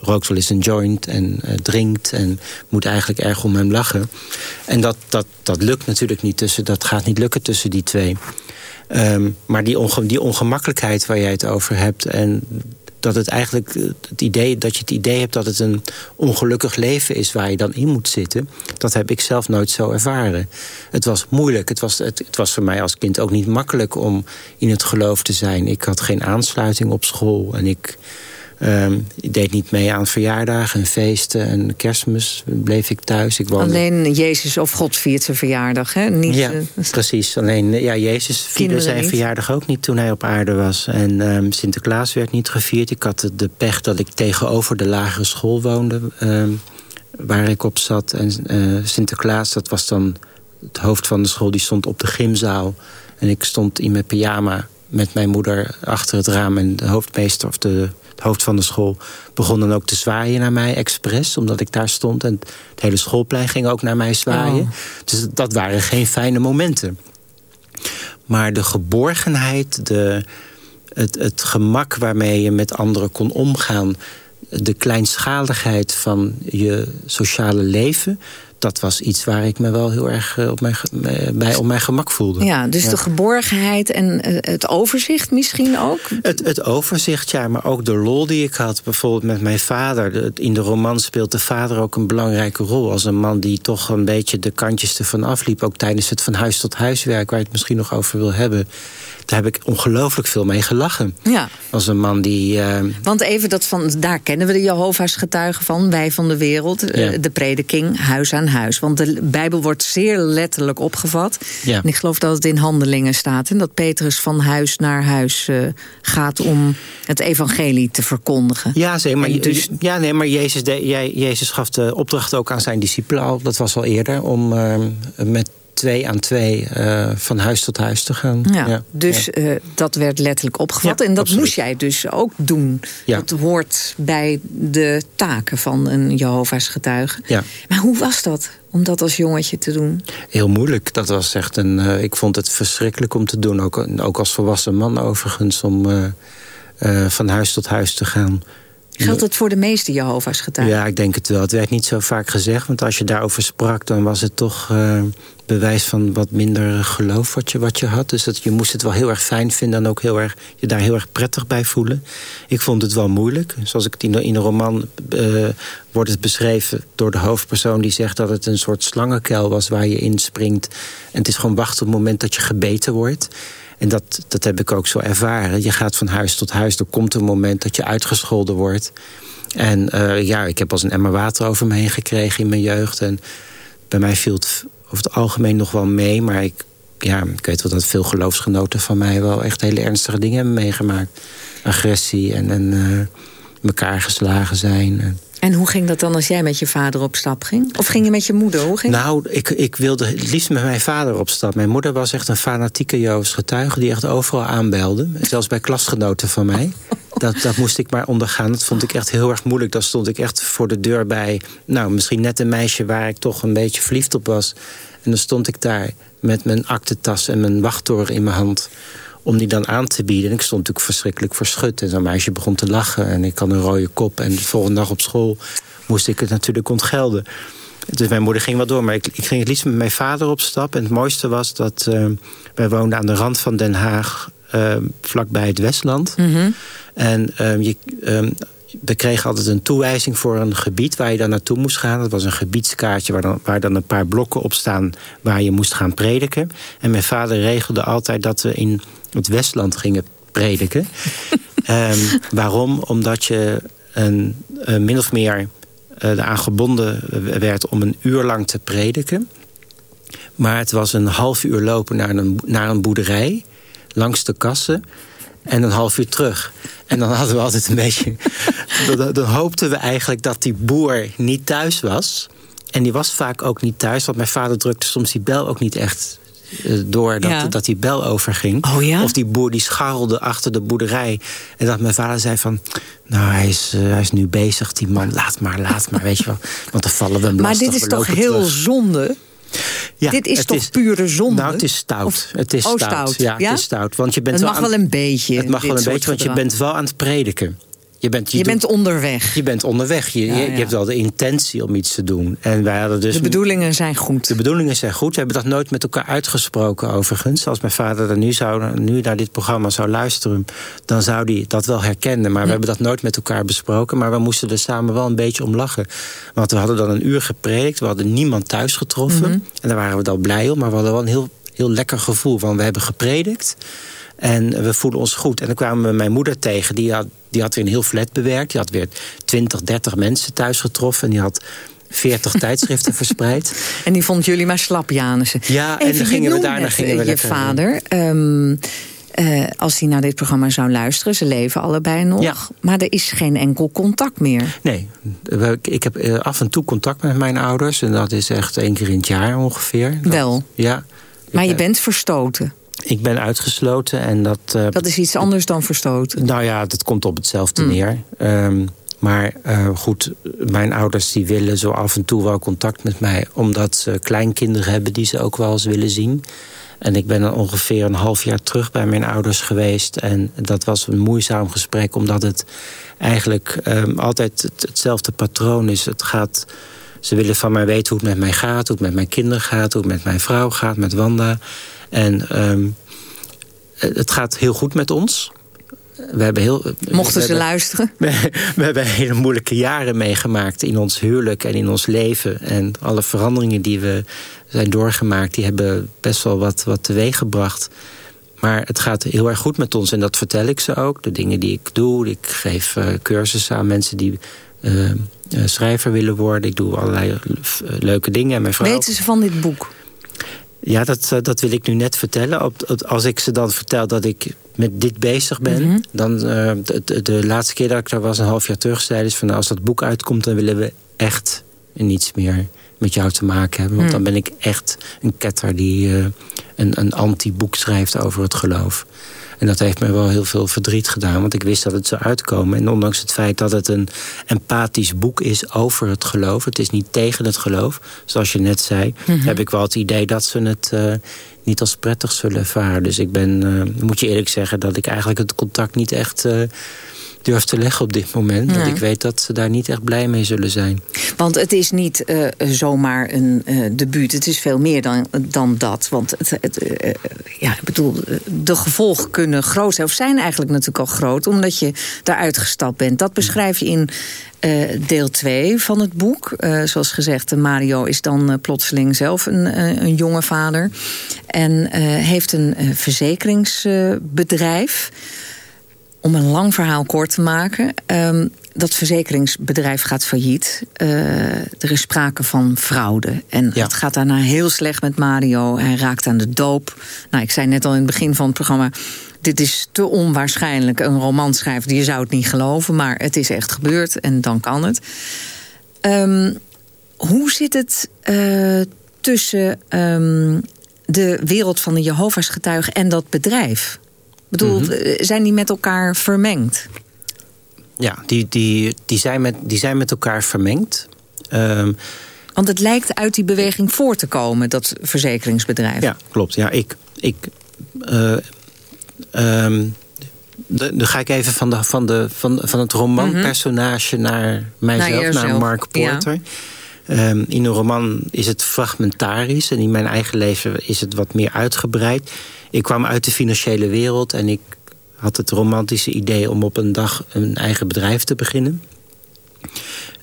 rookt wel eens een joint en drinkt. En moet eigenlijk erg om hem lachen. En dat, dat, dat lukt natuurlijk niet tussen. Dat gaat niet lukken tussen die twee. Um, maar die, die ongemakkelijkheid waar jij het over hebt... en dat het eigenlijk het idee, dat je het idee hebt dat het een ongelukkig leven is waar je dan in moet zitten. Dat heb ik zelf nooit zo ervaren. Het was moeilijk. Het was, het, het was voor mij als kind ook niet makkelijk om in het geloof te zijn. Ik had geen aansluiting op school en ik Um, ik deed niet mee aan verjaardagen en feesten en kerstmis bleef ik thuis. Ik woonde... Alleen Jezus of God viert zijn verjaardag, hè? Niet, ja, precies. Alleen ja, Jezus vierde zijn verjaardag ook niet toen hij op aarde was. En um, Sinterklaas werd niet gevierd. Ik had de pech dat ik tegenover de lagere school woonde... Um, waar ik op zat. En uh, Sinterklaas, dat was dan het hoofd van de school... die stond op de gymzaal. En ik stond in mijn pyjama met mijn moeder achter het raam. En de hoofdmeester, of de, het hoofd van de school... begon dan ook te zwaaien naar mij, expres. Omdat ik daar stond. En het hele schoolplein ging ook naar mij zwaaien. Oh. Dus dat waren geen fijne momenten. Maar de geborgenheid, de, het, het gemak waarmee je met anderen kon omgaan de kleinschaligheid van je sociale leven dat was iets waar ik me wel heel erg eh, op mijn, bij op mijn gemak voelde. Ja, dus de geborgenheid en eh, het overzicht misschien ook? Het, het overzicht, ja, maar ook de lol die ik had. Bijvoorbeeld met mijn vader. In de roman speelt de vader ook een belangrijke rol. Als een man die toch een beetje de kantjes ervan afliep. Ook tijdens het van huis tot huiswerk, waar je het misschien nog over wil hebben daar heb ik ongelooflijk veel mee gelachen. Ja. Als een man die... Uh... Want even dat van, daar kennen we de Jehovah's getuigen van, wij van de wereld. Ja. de prediking, huis aan huis. Want de Bijbel wordt zeer letterlijk opgevat. Ja. En ik geloof dat het in handelingen staat. En dat Petrus van huis naar huis uh, gaat om het evangelie te verkondigen. Ja, zeg, maar, dus... ja nee, maar Jezus, de, Jezus gaf de opdracht ook aan zijn discipelen al. Dat was al eerder. Om uh, met twee aan twee uh, van huis tot huis te gaan. Ja, dus ja. Uh, dat werd letterlijk opgevat. En dat absoluut. moest jij dus ook doen. Dat hoort bij de taken van een Jehovah's getuige. Ja. Maar hoe was dat? Om dat als jongetje te doen? Heel moeilijk. Dat was echt een. Uh, ik vond het verschrikkelijk om te doen. Ook, ook als volwassen man overigens. Om van huis tot huis te gaan. Geldt het voor de meeste Jehovah's getuigen? Ja, ik denk het wel. Het werd niet zo vaak gezegd. Want als je daarover sprak, dan was het toch uh, bewijs van wat minder geloof wat je, wat je had. Dus dat, je moest het wel heel erg fijn vinden en ook heel erg, je daar heel erg prettig bij voelen. Ik vond het wel moeilijk. Zoals ik in de, in de roman uh, wordt het beschreven door de hoofdpersoon die zegt dat het een soort slangenkuil was waar je inspringt. En het is gewoon wachten op het moment dat je gebeten wordt. En dat, dat heb ik ook zo ervaren. Je gaat van huis tot huis. Er komt een moment dat je uitgescholden wordt. En uh, ja, ik heb als een emmer water over me heen gekregen in mijn jeugd. En bij mij viel het over het algemeen nog wel mee. Maar ik, ja, ik weet wel dat veel geloofsgenoten van mij... wel echt hele ernstige dingen hebben meegemaakt. Agressie en, en uh, elkaar geslagen zijn. En hoe ging dat dan als jij met je vader op stap ging? Of ging je met je moeder? Hoe ging nou, ik, ik wilde het liefst met mijn vader op stap. Mijn moeder was echt een fanatieke Joodse getuige... die echt overal aanbelde. Zelfs bij klasgenoten van mij. Dat, dat moest ik maar ondergaan. Dat vond ik echt heel erg moeilijk. Dan stond ik echt voor de deur bij... nou, misschien net een meisje waar ik toch een beetje verliefd op was. En dan stond ik daar met mijn aktentas en mijn wachttoren in mijn hand om die dan aan te bieden. En ik stond natuurlijk verschrikkelijk verschut. En zo'n meisje begon te lachen en ik had een rode kop. En de volgende dag op school moest ik het natuurlijk ontgelden. Dus mijn moeder ging wel door, maar ik, ik ging het liefst met mijn vader op stap. En het mooiste was dat uh, wij woonden aan de rand van Den Haag... Uh, vlakbij het Westland. Mm -hmm. En uh, je, we kregen altijd een toewijzing voor een gebied waar je dan naartoe moest gaan. Dat was een gebiedskaartje waar dan, waar dan een paar blokken op staan waar je moest gaan prediken. En mijn vader regelde altijd dat we in het Westland gingen prediken. um, waarom? Omdat je een, een min of meer uh, eraan gebonden werd om een uur lang te prediken. Maar het was een half uur lopen naar een, naar een boerderij langs de kassen en een half uur terug. En dan hadden we altijd een beetje... dan, dan hoopten we eigenlijk dat die boer niet thuis was. En die was vaak ook niet thuis, want mijn vader drukte soms die bel ook niet echt door dat, ja. dat die bel overging. Oh ja? Of die boer die scharrelde achter de boerderij. En dat mijn vader zei van... nou, hij is, uh, hij is nu bezig, die man. Laat maar, laat maar, weet je wel. Want dan vallen we hem Maar dit is toch heel terug. zonde? Ja, Dit is toch is, pure zonde? Nou, het is stout. Of, het is oh, stout. stout. Ja, ja, het is stout. Want je bent het wel mag aan, wel een beetje. Het mag wel een beetje, want je bent wel aan het prediken. Je bent, je, je bent onderweg. Je bent onderweg. Je, ja, ja. je, hebt wel de intentie om iets te doen. En wij hadden dus de bedoelingen zijn goed. De bedoelingen zijn goed. We hebben dat nooit met elkaar uitgesproken overigens. Als mijn vader er nu, zou, nu naar dit programma zou luisteren... dan zou hij dat wel herkennen. Maar we hebben dat nooit met elkaar besproken. Maar we moesten er samen wel een beetje om lachen. Want we hadden dan een uur gepredikt. We hadden niemand thuis getroffen. Mhm. Mm -hmm. En daar waren we dan blij om. Maar we hadden wel een heel, heel lekker gevoel van... we hebben gepredikt... En we voelen ons goed. En dan kwamen we mijn moeder tegen. Die had, die had weer een heel flat bewerkt. Die had weer 20, 30 mensen thuis getroffen. En die had 40 tijdschriften verspreid. En die vond jullie maar slap, Janissen. Ja, en dan gingen we daarna gingen we je lekker- vader... ehm, eh, als hij naar dit programma zou luisteren, ze leven allebei nog. Ja. Maar er is geen enkel contact meer. Nee, ik heb eh, af en toe contact met mijn ouders. En dat is echt één keer in het jaar ongeveer. Dat- Wel. Ja. Maar je eh, bent verstoten. Ik ben uitgesloten en dat... eh, Dat is iets anders dan verstoten. Nou ja, dat komt op hetzelfde Mm. neer. Ehm, maar eh, goed, mijn ouders die willen zo af en toe wel contact met mij... omdat ze kleinkinderen hebben die ze ook wel eens willen zien. En ik ben dan ongeveer een half jaar terug bij mijn ouders geweest. En dat was een moeizaam gesprek, omdat het eigenlijk ehm, altijd het- hetzelfde patroon is. Het gaat, ze willen van mij weten hoe het met mij gaat, hoe het met mijn kinderen gaat... hoe het met mijn vrouw gaat, met Wanda. En ehm, het gaat heel goed met ons... We hebben heel, Mochten we ze hebben- luisteren? we, we hebben hele moeilijke jaren meegemaakt in ons huwelijk en in ons leven. En alle veranderingen die we zijn doorgemaakt, die hebben best wel wat, wat teweeg gebracht. Maar het gaat heel erg goed met ons en dat vertel ik ze ook. De dingen die ik doe, ik geef eh, cursussen aan mensen die eh, eh, schrijver willen worden. Ik doe allerlei leuke dingen. En mijn vrouw... Weten ze van dit boek? Ja, dat, eh, dat wil ik nu net vertellen. Op, op- als ik ze dan vertel dat ik met dit bezig ben... Mhm. dan eh, de, de, de laatste keer dat ik daar was, een half jaar terug... zeiden ze van nou, als dat boek uitkomt... dan willen we echt niets meer met jou te maken hebben. Want Mhm. dan ben ik echt een ketter die eh, een, een anti-boek schrijft over het geloof. En dat heeft me wel heel veel verdriet gedaan. Want ik wist dat het zou uitkomen. En ondanks het feit dat het een empathisch boek is over het geloof. Het is niet tegen het geloof. Zoals je net zei. Mhm. Heb ik wel het idee dat ze het eh, niet als prettig zullen ervaren. Dus ik ben, eh, moet je eerlijk zeggen, dat ik eigenlijk het contact niet echt eh, durf te leggen op dit moment. Nee. ik weet dat ze daar niet echt blij mee zullen zijn. Want het is niet eh, zomaar een eh debuut. Het is veel meer dan, dan dat. Want het, het, eh, ja, ik bedoel, de gevolgen kunnen groot zijn. Of zijn eigenlijk natuurlijk al groot. Omdat je daaruit gestapt bent. Dat beschrijf je in deel 2 van het boek. Zoals gezegd, Mario is dan plotseling zelf een, een jonge vader. En heeft een verzekeringsbedrijf om een lang verhaal kort te maken. ehm, dat verzekeringsbedrijf gaat failliet. Eh, er is sprake van fraude. En het gaat daarna heel slecht met Mario. Hij raakt aan de doop. Nou, ik zei net al in het begin van het programma... dit is te onwaarschijnlijk, een roman schrijven. Je zou het niet geloven, maar het is echt gebeurd. En dan kan het. Ehm, hoe zit het eh, tussen ehm, de wereld van de Jehovah's getuigen... en dat bedrijf? Ik bedoel, Mhm. eh, zijn die met elkaar vermengd? Ja, die, die, die, zijn, met, die zijn met elkaar vermengd. Ehm, Want het lijkt uit die beweging voor te komen, dat verzekeringsbedrijf. Ja, klopt. Ja, ik. ik eh, ehm, dan ga ik even van, de, van, de, van, van het romanpersonage naar mijzelf, naar, Mark ja. Porter. Ehm, in een roman is het fragmentarisch en in mijn eigen leven is het wat meer uitgebreid. Ik kwam uit de financiële wereld en ik had het romantische idee om op een dag een eigen bedrijf te beginnen.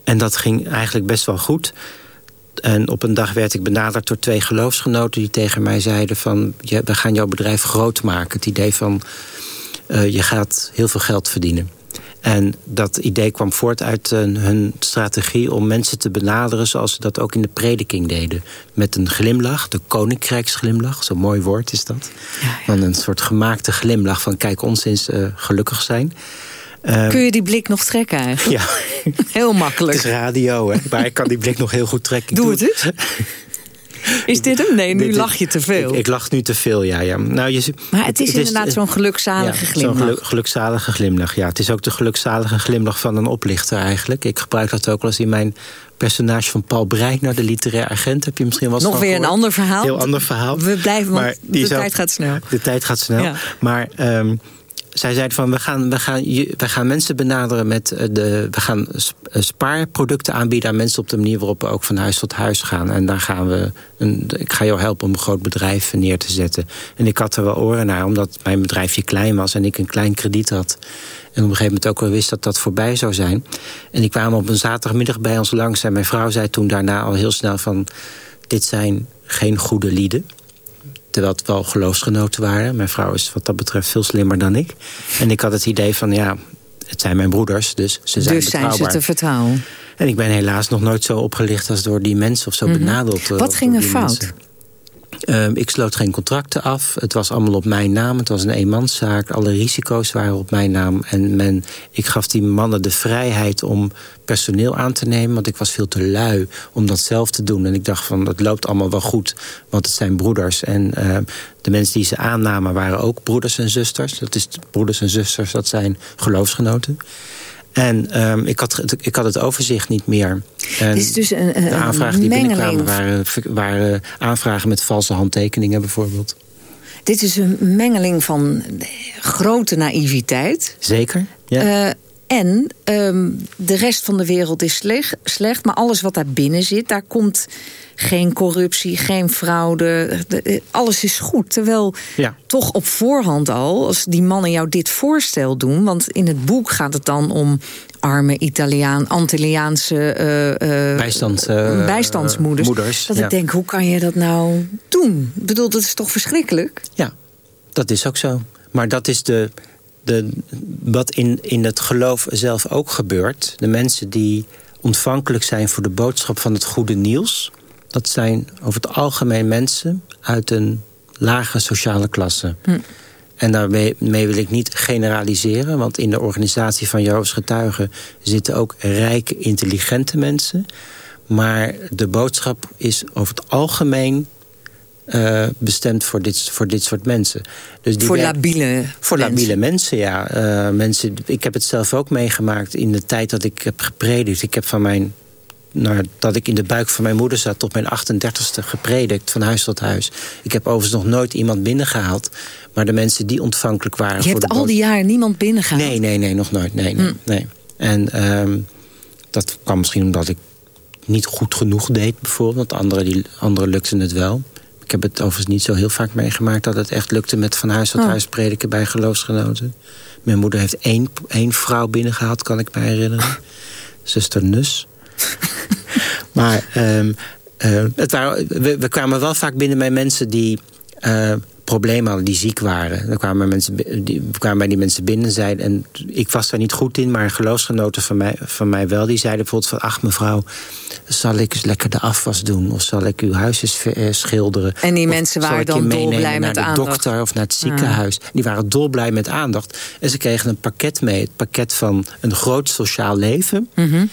En dat ging eigenlijk best wel goed. En op een dag werd ik benaderd door twee geloofsgenoten... die tegen mij zeiden van, "Ja, we gaan jouw bedrijf groot maken. Het idee van, eh, je gaat heel veel geld verdienen. En dat idee kwam voort uit eh, hun strategie om mensen te benaderen... zoals ze dat ook in de prediking deden. Met een glimlach, de koninkrijksglimlach. Zo'n mooi woord is dat. Van een soort gemaakte glimlach van kijk ons eens eh, gelukkig zijn. Eh, Kun je die blik nog trekken eigenlijk? Ja. Heel makkelijk. Het is radio, hè? maar ik kan die blik nog heel goed trekken. Doe het eens. Is dit hem? Nee, nu Dit- lach je te veel. Ik, ik lach nu te veel, ja. ja. Nou, je, maar het is inderdaad zo'n gelukzalige ja, glimlach. Zo'n geluk- gelukzalige glimlach, ja. Het is ook de gelukzalige glimlach van een oplichter eigenlijk. Ik gebruik dat ook wel eens in mijn personage van Paul Breitner... de literair agent, heb je misschien wel eens Nog weer een ander verhaal. Heel ander verhaal. We blijven, Maar de tijd gaat snel. De tijd gaat snel. Ja. Maar ehm, zij zeiden van, we gaan, we, gaan, we gaan mensen benaderen met eh, de... We gaan eh, spaarproducten aanbieden aan mensen op de manier waarop we ook van huis tot huis gaan. En daar gaan we... Ik ga jou helpen om een groot bedrijf neer te zetten. En ik had er wel oren naar, omdat mijn bedrijfje klein was en ik een klein krediet had. En op een gegeven moment ook wel wist dat dat voorbij zou zijn. En die kwamen op een zaterdagmiddag bij ons langs. En mijn vrouw zei toen daarna al heel snel van... dit zijn geen goede lieden. Terwijl het wel geloofsgenoten waren. Mijn vrouw is wat dat betreft veel slimmer dan ik. En ik had het idee van, ja, het zijn mijn broeders, dus ze zijn dus zijn ze te vertrouwen. En ik ben helaas nog nooit zo opgelicht als door die mensen... of zo mm benadeld. Wat ging er fout? Ehm, ik sloot geen contracten af. Het was allemaal op mijn naam. Het was een eenmanszaak. Alle risico's waren op mijn naam. En men, ik gaf die mannen de vrijheid om personeel aan te nemen. Want ik was veel te lui om dat zelf te doen. En ik dacht van, dat loopt allemaal wel goed. Want het zijn broeders. En ehm, de mensen die ze aannamen waren ook broeders en zusters. Dat is broeders en zusters, dat zijn geloofsgenoten. En um, ik, had, ik had het overzicht niet meer. En is dus een, de aanvragen die binnenkwamen waren, waren aanvragen met valse handtekeningen bijvoorbeeld. Dit is een mengeling van grote naïviteit. Zeker, ja. Uh, en um, de rest van de wereld is slecht, slecht, maar alles wat daar binnen zit, daar komt geen corruptie, geen fraude. Eh, alles is goed. Terwijl ja. toch op voorhand al, als die mannen jou dit voorstel doen... want in het boek gaat het dan om arme Italiaan, Antilliaanse uh, uh, Bijstand, bijstandsmoeders. Moeders, dat ik denk, hoe kan je dat nou doen? Ik bedoel, dat is toch verschrikkelijk? Ja, dat is ook zo. Maar dat is de, de, wat in, in het geloof zelf ook gebeurt. De mensen die ontvankelijk zijn voor de boodschap van het goede nieuws... dat zijn over het algemeen mensen uit een lage sociale klasse. Hm. En daarmee wil ik niet generaliseren... want in de organisatie van Jehovah's Getuigen... zitten ook rijke, intelligente mensen... maar de boodschap is over het algemeen uh, bestemd voor dit, voor dit soort mensen. Dus die voor labiele Voor mensen. labiele mensen, ja. Uh, mensen, ik heb het zelf ook meegemaakt in de tijd dat ik heb gepredikt. Ik heb van mijn... Dat ik in de buik van mijn moeder zat tot mijn 38ste gepredikt, van huis tot huis. Ik heb overigens nog nooit iemand binnengehaald. Maar de mensen die ontvankelijk waren... Je hebt al die jaren niemand binnengehaald? Nee, nee, nee, nog nooit. Nee, nee, hm. nee. En um, dat kwam misschien omdat ik niet goed genoeg deed, bijvoorbeeld. Want anderen, die, anderen lukten het wel. Ik heb het overigens niet zo heel vaak meegemaakt... dat het echt lukte met van huis tot oh. huis prediken bij geloofsgenoten. Mijn moeder heeft één, één vrouw binnengehaald, kan ik me herinneren. Zuster Nus. maar um, uh, het waren, we, we, kwamen wel vaak binnen bij mensen die... Uh, problemen hadden, die ziek waren. Dan kwamen, mensen, die, kwamen bij die mensen binnen zeiden, en ik was daar niet goed in, maar geloofsgenoten van mij, van mij wel, die zeiden bijvoorbeeld van, ach mevrouw, zal ik eens lekker de afwas doen? Of zal ik uw huis eens eh, schilderen? En die mensen waren dan dolblij met naar de dokter of naar het ziekenhuis. Die waren dolblij met aandacht. En ze kregen een pakket mee. Het pakket van een groot sociaal leven. Mm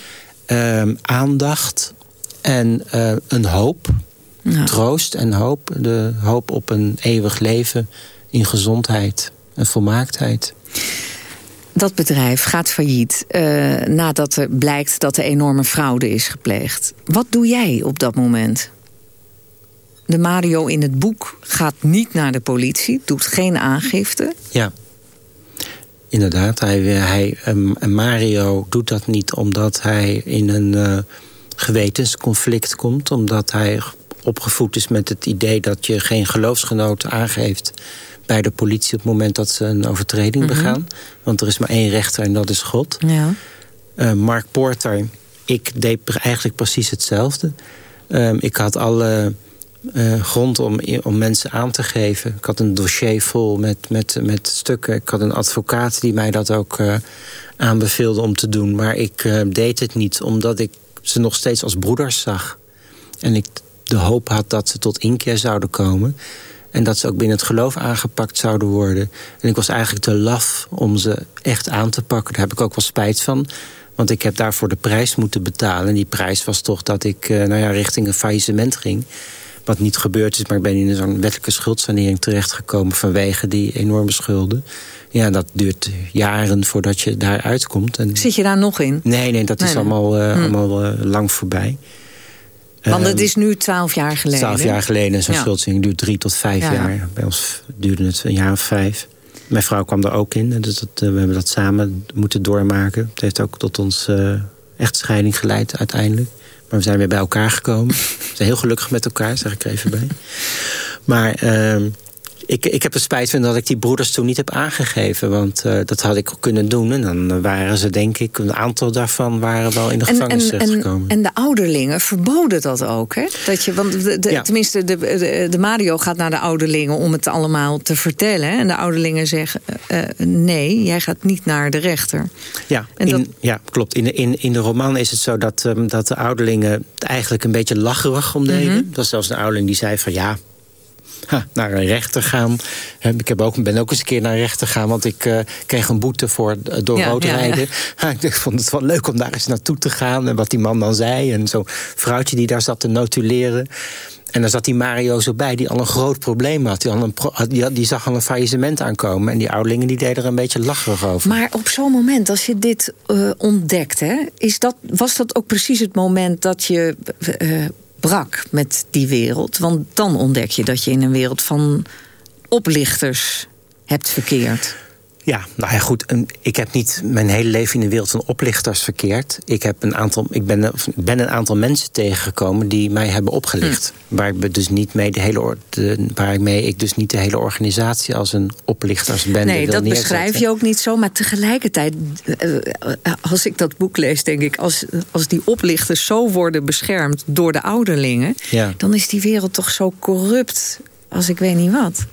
aandacht en uh, een hoop. Troost en hoop. De hoop op een eeuwig leven in gezondheid en volmaaktheid. Dat bedrijf gaat failliet uh, nadat er blijkt dat er enorme fraude is gepleegd. Wat doe jij op dat moment? De Mario in het boek gaat niet naar de politie, doet geen aangifte. Ja, inderdaad. Hij, hij, Mario doet dat niet omdat hij in een uh, gewetensconflict komt. Omdat hij opgevoed is met het idee dat je geen geloofsgenoten aangeeft bij de politie op het moment dat ze een overtreding mhm. begaan. Want er is maar één rechter en dat is God. Ja. Uh, Mark Porter, ik deed eigenlijk precies hetzelfde. Uh, ik had alle uh, grond om, om mensen aan te geven. Ik had een dossier vol met, met, met stukken. Ik had een advocaat die mij dat ook uh, aanbeveelde om te doen. Maar ik deed het niet, omdat ik ze nog steeds als broeders zag. En ik de hoop had dat ze tot inkeer zouden komen. En dat ze ook binnen het geloof aangepakt zouden worden. En ik was eigenlijk te laf om ze echt aan te pakken. Daar heb ik ook wel spijt van. Want ik heb daarvoor de prijs moeten betalen. En die prijs was toch dat ik uh, nou ja, richting een faillissement ging. Wat niet gebeurd is, maar ik ben in zo'n wettelijke schuldsanering terechtgekomen... vanwege die enorme schulden. Ja, dat duurt jaren voordat je daar uitkomt. En... Zit je daar nog in? Nee, nee dat is allemaal, uh, allemaal uh, lang voorbij. Want het ehm, is nu twaalf jaar geleden. Twaalf jaar geleden. En zo'n ja. duurt drie tot vijf jaar. Bij ons duurde het een jaar of vijf. Mijn vrouw kwam er ook in. Dus dat, eh, we hebben dat samen moeten doormaken. Het heeft ook tot ons uh, echtscheiding geleid uiteindelijk. Maar we zijn weer bij elkaar gekomen. we zijn heel gelukkig met elkaar, zeg ik er even bij. Maar uh, ik, ik heb het spijt van dat ik die broeders toen niet heb aangegeven. Want uh, dat had ik kunnen doen. En dan waren ze, denk ik, een aantal daarvan waren wel in de gevangenis en, en, gekomen. En de ouderlingen verboden dat ook, hè? Dat je, want de, de, ja. tenminste, de, de, de, Mario gaat naar de ouderlingen om het allemaal te vertellen. En de ouderlingen zeggen, uh, nee, jij gaat niet naar de rechter. Ja, in, dat... ja klopt. In de, in, in de roman is het zo dat, um, dat de ouderlingen eigenlijk een beetje lacherig om deden. Mm -hmm. Dat was zelfs een ouderling die zei van ja ha, naar een rechter gaan. Ik heb ook, ben ook eens een keer naar een rechter gegaan... want ik uh, kreeg een boete voor uh, door ja, rood rijden. Ja, ja. ik vond het wel leuk om daar eens naartoe te gaan... en wat die man dan zei. En zo'n vrouwtje die daar zat te notuleren. En dan zat die Mario zo bij, die al een groot probleem had. Die, al een, die, die zag al een faillissement aankomen. En die ouderlingen die deden er een beetje lacherig over. Maar op zo'n moment, als je dit uh, ontdekt... Hè, is dat, was dat ook precies het moment dat je uh, brak met die wereld? Want dan ontdek je dat je in een wereld van oplichters hebt verkeerd. Ja, nou ja, goed. Ik heb niet mijn hele leven in de wereld van oplichters verkeerd. Ik, heb een aantal, ik ben, ben een aantal mensen tegengekomen die mij hebben opgelicht. Hm. Waar, ik dus niet mee de hele, de, waarmee ik dus niet de hele organisatie als een oplichtersbende nee, wil dat beschrijf je ook niet zo. Maar tegelijkertijd, als ik dat boek lees, denk ik... als, als die oplichters zo worden beschermd door de ouderlingen... Ja. dan is die wereld toch zo corrupt als ik weet niet wat.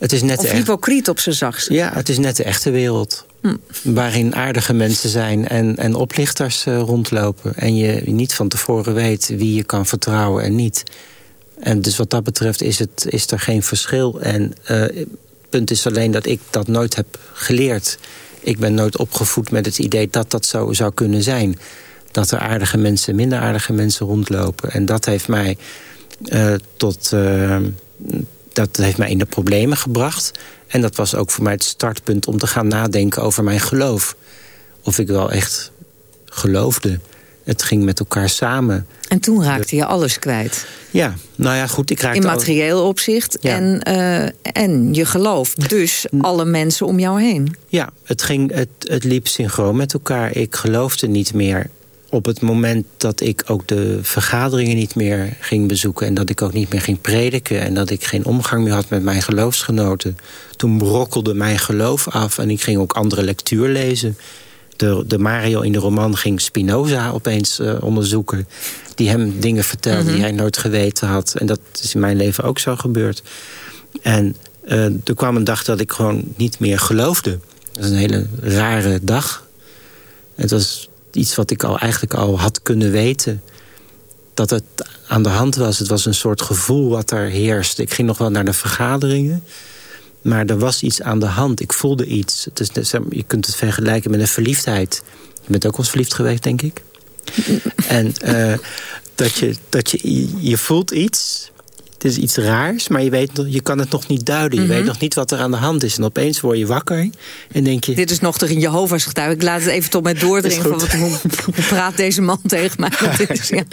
Het is net of hypocriet op zijn zachtst. Ja, het is net de echte wereld. Hm. Waarin aardige mensen zijn en, en oplichters uh, rondlopen. En je niet van tevoren weet wie je kan vertrouwen en niet. En dus wat dat betreft is, het, is er geen verschil. En uh, het punt is alleen dat ik dat nooit heb geleerd. Ik ben nooit opgevoed met het idee dat dat zo zou kunnen zijn. Dat er aardige mensen, minder aardige mensen rondlopen. En dat heeft mij uh, tot dat heeft mij in de problemen gebracht. En dat was ook voor mij het startpunt om te gaan nadenken over mijn geloof. Of ik wel echt geloofde. Het ging met elkaar samen. En toen raakte je alles kwijt. Ja, nou ja, goed, ik raakte... In materieel opzicht ja. en, uh, en je geloof. Dus alle mensen om jou heen. Ja, het, ging, het, het liep synchroon met elkaar. Ik geloofde niet meer op het moment dat ik ook de vergaderingen niet meer ging bezoeken... en dat ik ook niet meer ging prediken... en dat ik geen omgang meer had met mijn geloofsgenoten... toen brokkelde mijn geloof af en ik ging ook andere lectuur lezen. De, de Mario in de roman ging Spinoza opeens uh, onderzoeken... die hem dingen vertelde mm -hmm. die hij nooit geweten had. En dat is in mijn leven ook zo gebeurd. En uh, er kwam een dag dat ik gewoon niet meer geloofde. Dat is een hele rare dag. Het was iets wat ik al eigenlijk al had kunnen weten. Dat het aan de hand was. Het was een soort gevoel wat er heerst. Ik ging nog wel naar de vergaderingen. Maar er was iets aan de hand. Ik voelde iets. Het is, je kunt het vergelijken met een verliefdheid. Je bent ook wel eens verliefd geweest, denk ik. en uh, dat, je, dat je, je voelt iets het is iets raars, maar je, weet, je kan het nog niet duiden. Je mm -hmm. weet nog niet wat er aan de hand is. En opeens word je wakker en denk je... Dit is nog tegen Jehovah's getuige. Ik laat het even tot mij doordringen. Van wat, hoe, hoe, praat deze man tegen mij? Is, ja.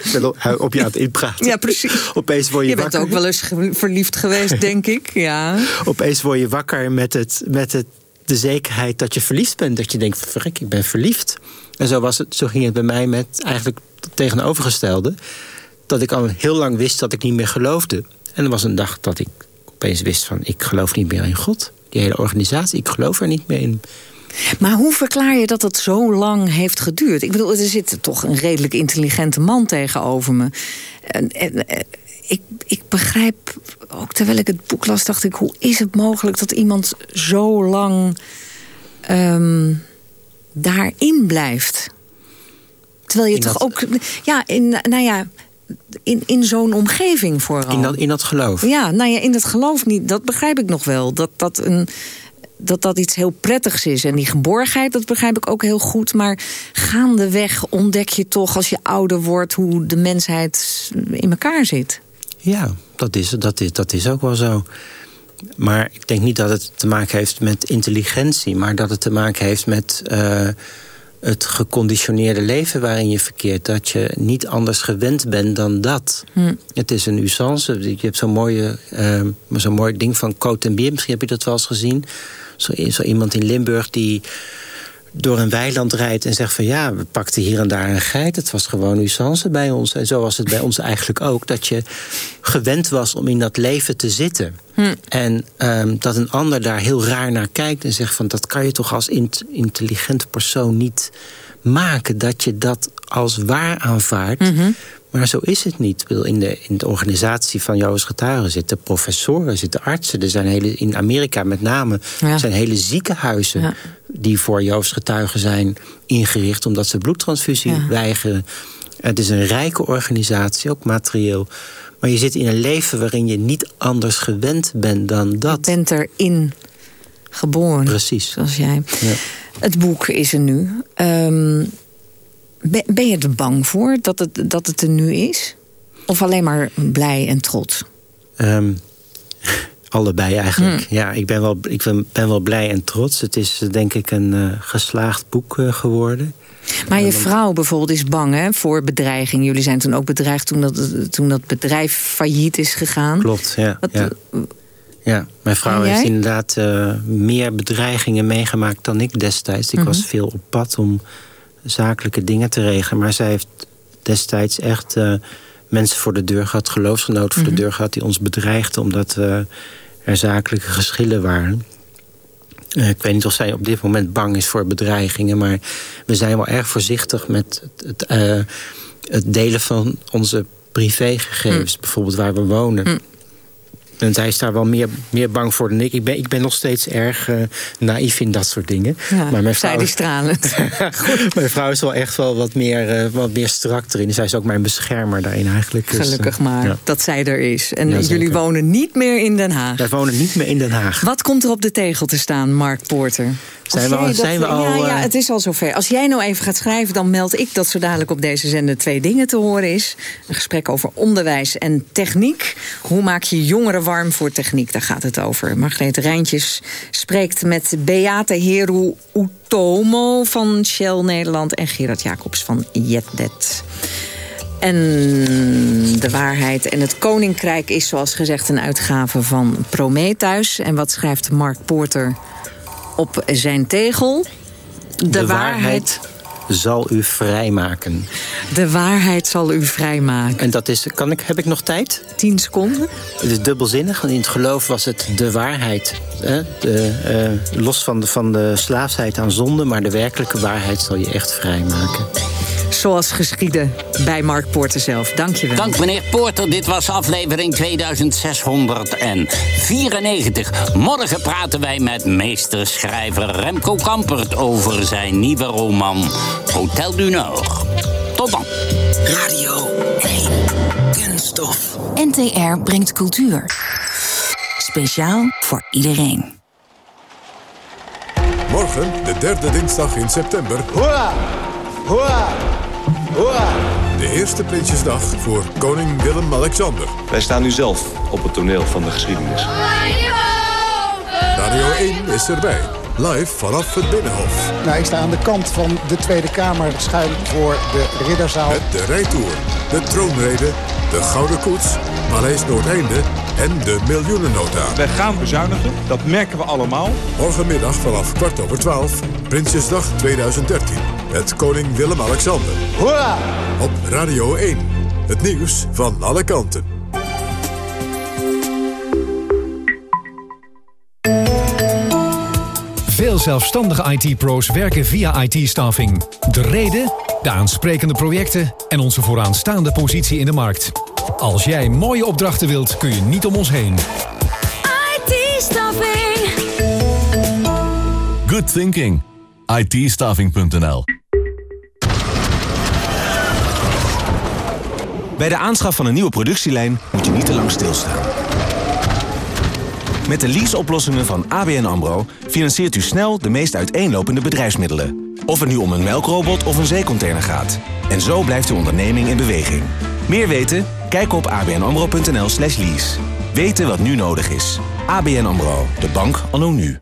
Op je aan het inpraten. Ja, precies. Opeens word je, je wakker. bent ook wel eens verliefd geweest, denk ik. Ja. Opeens word je wakker met, het, met het, de zekerheid dat je verliefd bent. Dat je denkt, verrek, ik ben verliefd. En zo, was het, zo ging het bij mij met eigenlijk het tegenovergestelde. Dat ik al heel lang wist dat ik niet meer geloofde. En er was een dag dat ik opeens wist van... ik geloof niet meer in God. Die hele organisatie, ik geloof er niet meer in. Maar hoe verklaar je dat het zo lang heeft geduurd? Ik bedoel, er zit toch een redelijk intelligente man tegenover me. En, en, ik, ik begrijp, ook terwijl ik het boek las, dacht ik... hoe is het mogelijk dat iemand zo lang um, daarin blijft? Terwijl je toch dat... ook... Ja, in, nou ja, in, in zo'n omgeving vooral. In dat, in dat geloof? Ja, nou ja, in dat geloof niet. Dat begrijp ik nog wel. Dat dat, een, dat dat iets heel prettigs is. En die geborgenheid, dat begrijp ik ook heel goed. Maar gaandeweg ontdek je toch, als je ouder wordt... hoe de mensheid in elkaar zit. Ja, dat is, dat is, dat is ook wel zo. Maar ik denk niet dat het te maken heeft met intelligentie... maar dat het te maken heeft met... Uh, het geconditioneerde leven waarin je verkeert. Dat je niet anders gewend bent dan dat. Hm. Het is een usance. Je hebt zo'n mooie, uh, zo'n mooi ding van Coat en Bier. Misschien heb je dat wel eens gezien. Zo, zo iemand in Limburg die door een weiland rijdt en zegt van ja, we pakten hier en daar een geit. Het was gewoon usance bij ons. En zo was het bij ons eigenlijk ook. Dat je gewend was om in dat leven te zitten. Hm. En um, dat een ander daar heel raar naar kijkt en zegt van dat kan je toch als int intelligente persoon niet maken. Dat je dat als waar aanvaardt. Mm -hmm. Maar zo is het niet. In de, in de organisatie van Joos Getuigen zitten professoren, zitten artsen. Er zijn hele, in Amerika met name ja. zijn hele ziekenhuizen... Ja. Die voor Joos Getuigen zijn ingericht... omdat ze bloedtransfusie ja. weigeren. Het is een rijke organisatie, ook materieel. Maar je zit in een leven waarin je niet anders gewend bent dan dat. Je bent erin geboren. Precies. Zoals jij. Het boek is er nu. Um, ben je er bang voor dat het, dat het er nu is? Of alleen maar blij en trots? Um, allebei eigenlijk. Hmm. Ja, ik ben, wel, ik ben, ben, wel blij en trots. Het is denk ik een uh, geslaagd boek uh, geworden. Maar je vrouw bijvoorbeeld is bang hè, voor bedreiging. Jullie zijn toen ook bedreigd toen dat, toen dat bedrijf failliet is gegaan. Klopt, ja. Wat, ja. Ja, mijn vrouw heeft inderdaad uh, meer bedreigingen meegemaakt dan ik destijds. Ik mm -hmm. was veel op pad om zakelijke dingen te regelen. Maar zij heeft destijds echt mensen voor de deur gehad, geloofsgenoten voor mm -hmm. de deur gehad, die ons bedreigden omdat uh, er zakelijke geschillen waren. Uh, ik weet niet of zij op dit moment bang is voor bedreigingen, maar we zijn wel erg voorzichtig met het, het, het delen van onze privégegevens, mm. bijvoorbeeld waar we wonen. Mm. En zij is daar wel meer, meer bang voor dan ik. Ik ben, ik ben nog steeds erg uh, naïef in dat soort dingen. Ja, maar mijn vrouw, zij die stralend. mijn vrouw is wel echt wel wat meer, uh, wat meer strak erin. Zij is ook mijn beschermer daarin eigenlijk. Gelukkig dus, uh, maar ja. dat zij er is. En ja, jullie wonen niet meer in Den Haag. Wij wonen niet meer in Den Haag. Wat komt er op de tegel te staan, Mark Porter? Zijn we, al, zijn we al, ja, ja, het is al zover. Als jij nou even gaat schrijven, dan meld ik dat zo dadelijk op deze zender twee dingen te horen is. Een gesprek over onderwijs en techniek. Hoe maak je jongeren warm voor techniek? Daar gaat het over. Margreet Rijntjes spreekt met Beate Heru Utomo van Shell Nederland... en Gerard Jacobs van Jetnet. En de waarheid en het koninkrijk is zoals gezegd een uitgave van Prometheus. En wat schrijft Mark Porter op zijn tegel? De, de waarheid, waarheid zal u vrijmaken. De waarheid zal u vrijmaken. En dat is, kan ik, heb ik nog tijd? Tien seconden. Het is dubbelzinnig, want in het geloof was het de waarheid. Hè? De, uh, los van de, van de slaafsheid aan zonde, maar de werkelijke waarheid zal je echt vrijmaken. Zoals geschieden bij Mark Porter zelf. Dank je wel. Dank meneer Porter. Dit was aflevering 2694. Morgen praten wij met meesterschrijver Remco Kampert... over zijn nieuwe roman Hotel du Nord. Tot dan. Radio 1. Kunststof. NTR brengt cultuur. Speciaal voor iedereen. Morgen, de derde dinsdag in september... Hoera! Hoera! Hoera! De eerste Prinsjesdag voor koning Willem-Alexander. Wij staan nu zelf op het toneel van de geschiedenis. Radio 1 is erbij. Live vanaf het Binnenhof. Nou, ik sta aan de kant van de Tweede Kamer schuin voor de Ridderzaal. Met de rijtour, de troonrede, de Gouden Koets, Paleis Noordeinde en de miljoenennota. Wij gaan bezuinigen, dat merken we allemaal. Morgenmiddag vanaf kwart over twaalf, Prinsjesdag 2013. Met koning Willem-Alexander. Hoera! Op Radio 1. Het nieuws van alle kanten. Veel zelfstandige IT-pro's werken via IT-staffing. De reden, de aansprekende projecten en onze vooraanstaande positie in de markt. Als jij mooie opdrachten wilt, kun je niet om ons heen. IT-staffing. Good thinking. it Bij de aanschaf van een nieuwe productielijn moet je niet te lang stilstaan. Met de leaseoplossingen van ABN AMRO financiert u snel de meest uiteenlopende bedrijfsmiddelen. Of het nu om een melkrobot of een zeecontainer gaat. En zo blijft uw onderneming in beweging. Meer weten? Kijk op abnamro.nl slash lease. Weten wat nu nodig is. ABN AMRO, de bank anno nu.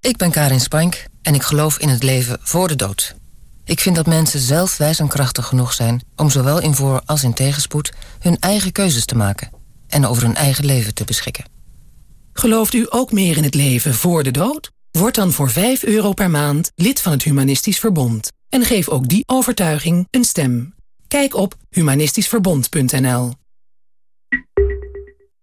Ik ben Karin Spank en ik geloof in het leven voor de dood. Ik vind dat mensen zelf wijs en krachtig genoeg zijn... om zowel in voor- als in tegenspoed hun eigen keuzes te maken... en over hun eigen leven te beschikken. Gelooft u ook meer in het leven voor de dood? Word dan voor 5 euro per maand lid van het Humanistisch Verbond. En geef ook die overtuiging een stem. Kijk op humanistischverbond.nl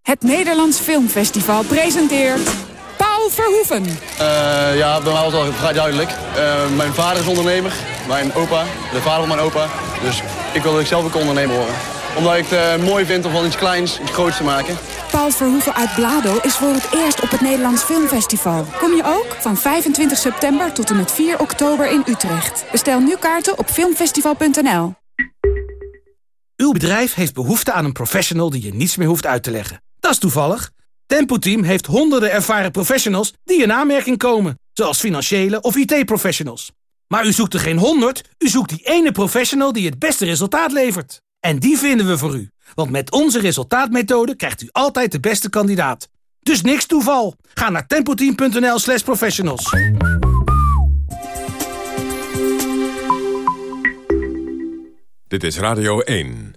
Het Nederlands Filmfestival presenteert... Paul Verhoeven. Uh, ja, bij mij was al vrij duidelijk. Uh, mijn vader is ondernemer, mijn opa, de vader van mijn opa. Dus ik wilde ik zelf ook ondernemer worden. Omdat ik het uh, mooi vind om van iets kleins iets groots te maken. Paul Verhoeven uit Blado is voor het eerst op het Nederlands Filmfestival. Kom je ook? Van 25 september tot en met 4 oktober in Utrecht. Bestel nu kaarten op filmfestival.nl. Uw bedrijf heeft behoefte aan een professional die je niets meer hoeft uit te leggen. Dat is toevallig. Tempo Team heeft honderden ervaren professionals die in aanmerking komen. Zoals financiële of IT-professionals. Maar u zoekt er geen honderd, u zoekt die ene professional die het beste resultaat levert. En die vinden we voor u. Want met onze resultaatmethode krijgt u altijd de beste kandidaat. Dus niks toeval. Ga naar tempoteam.nl slash professionals. Dit is Radio 1.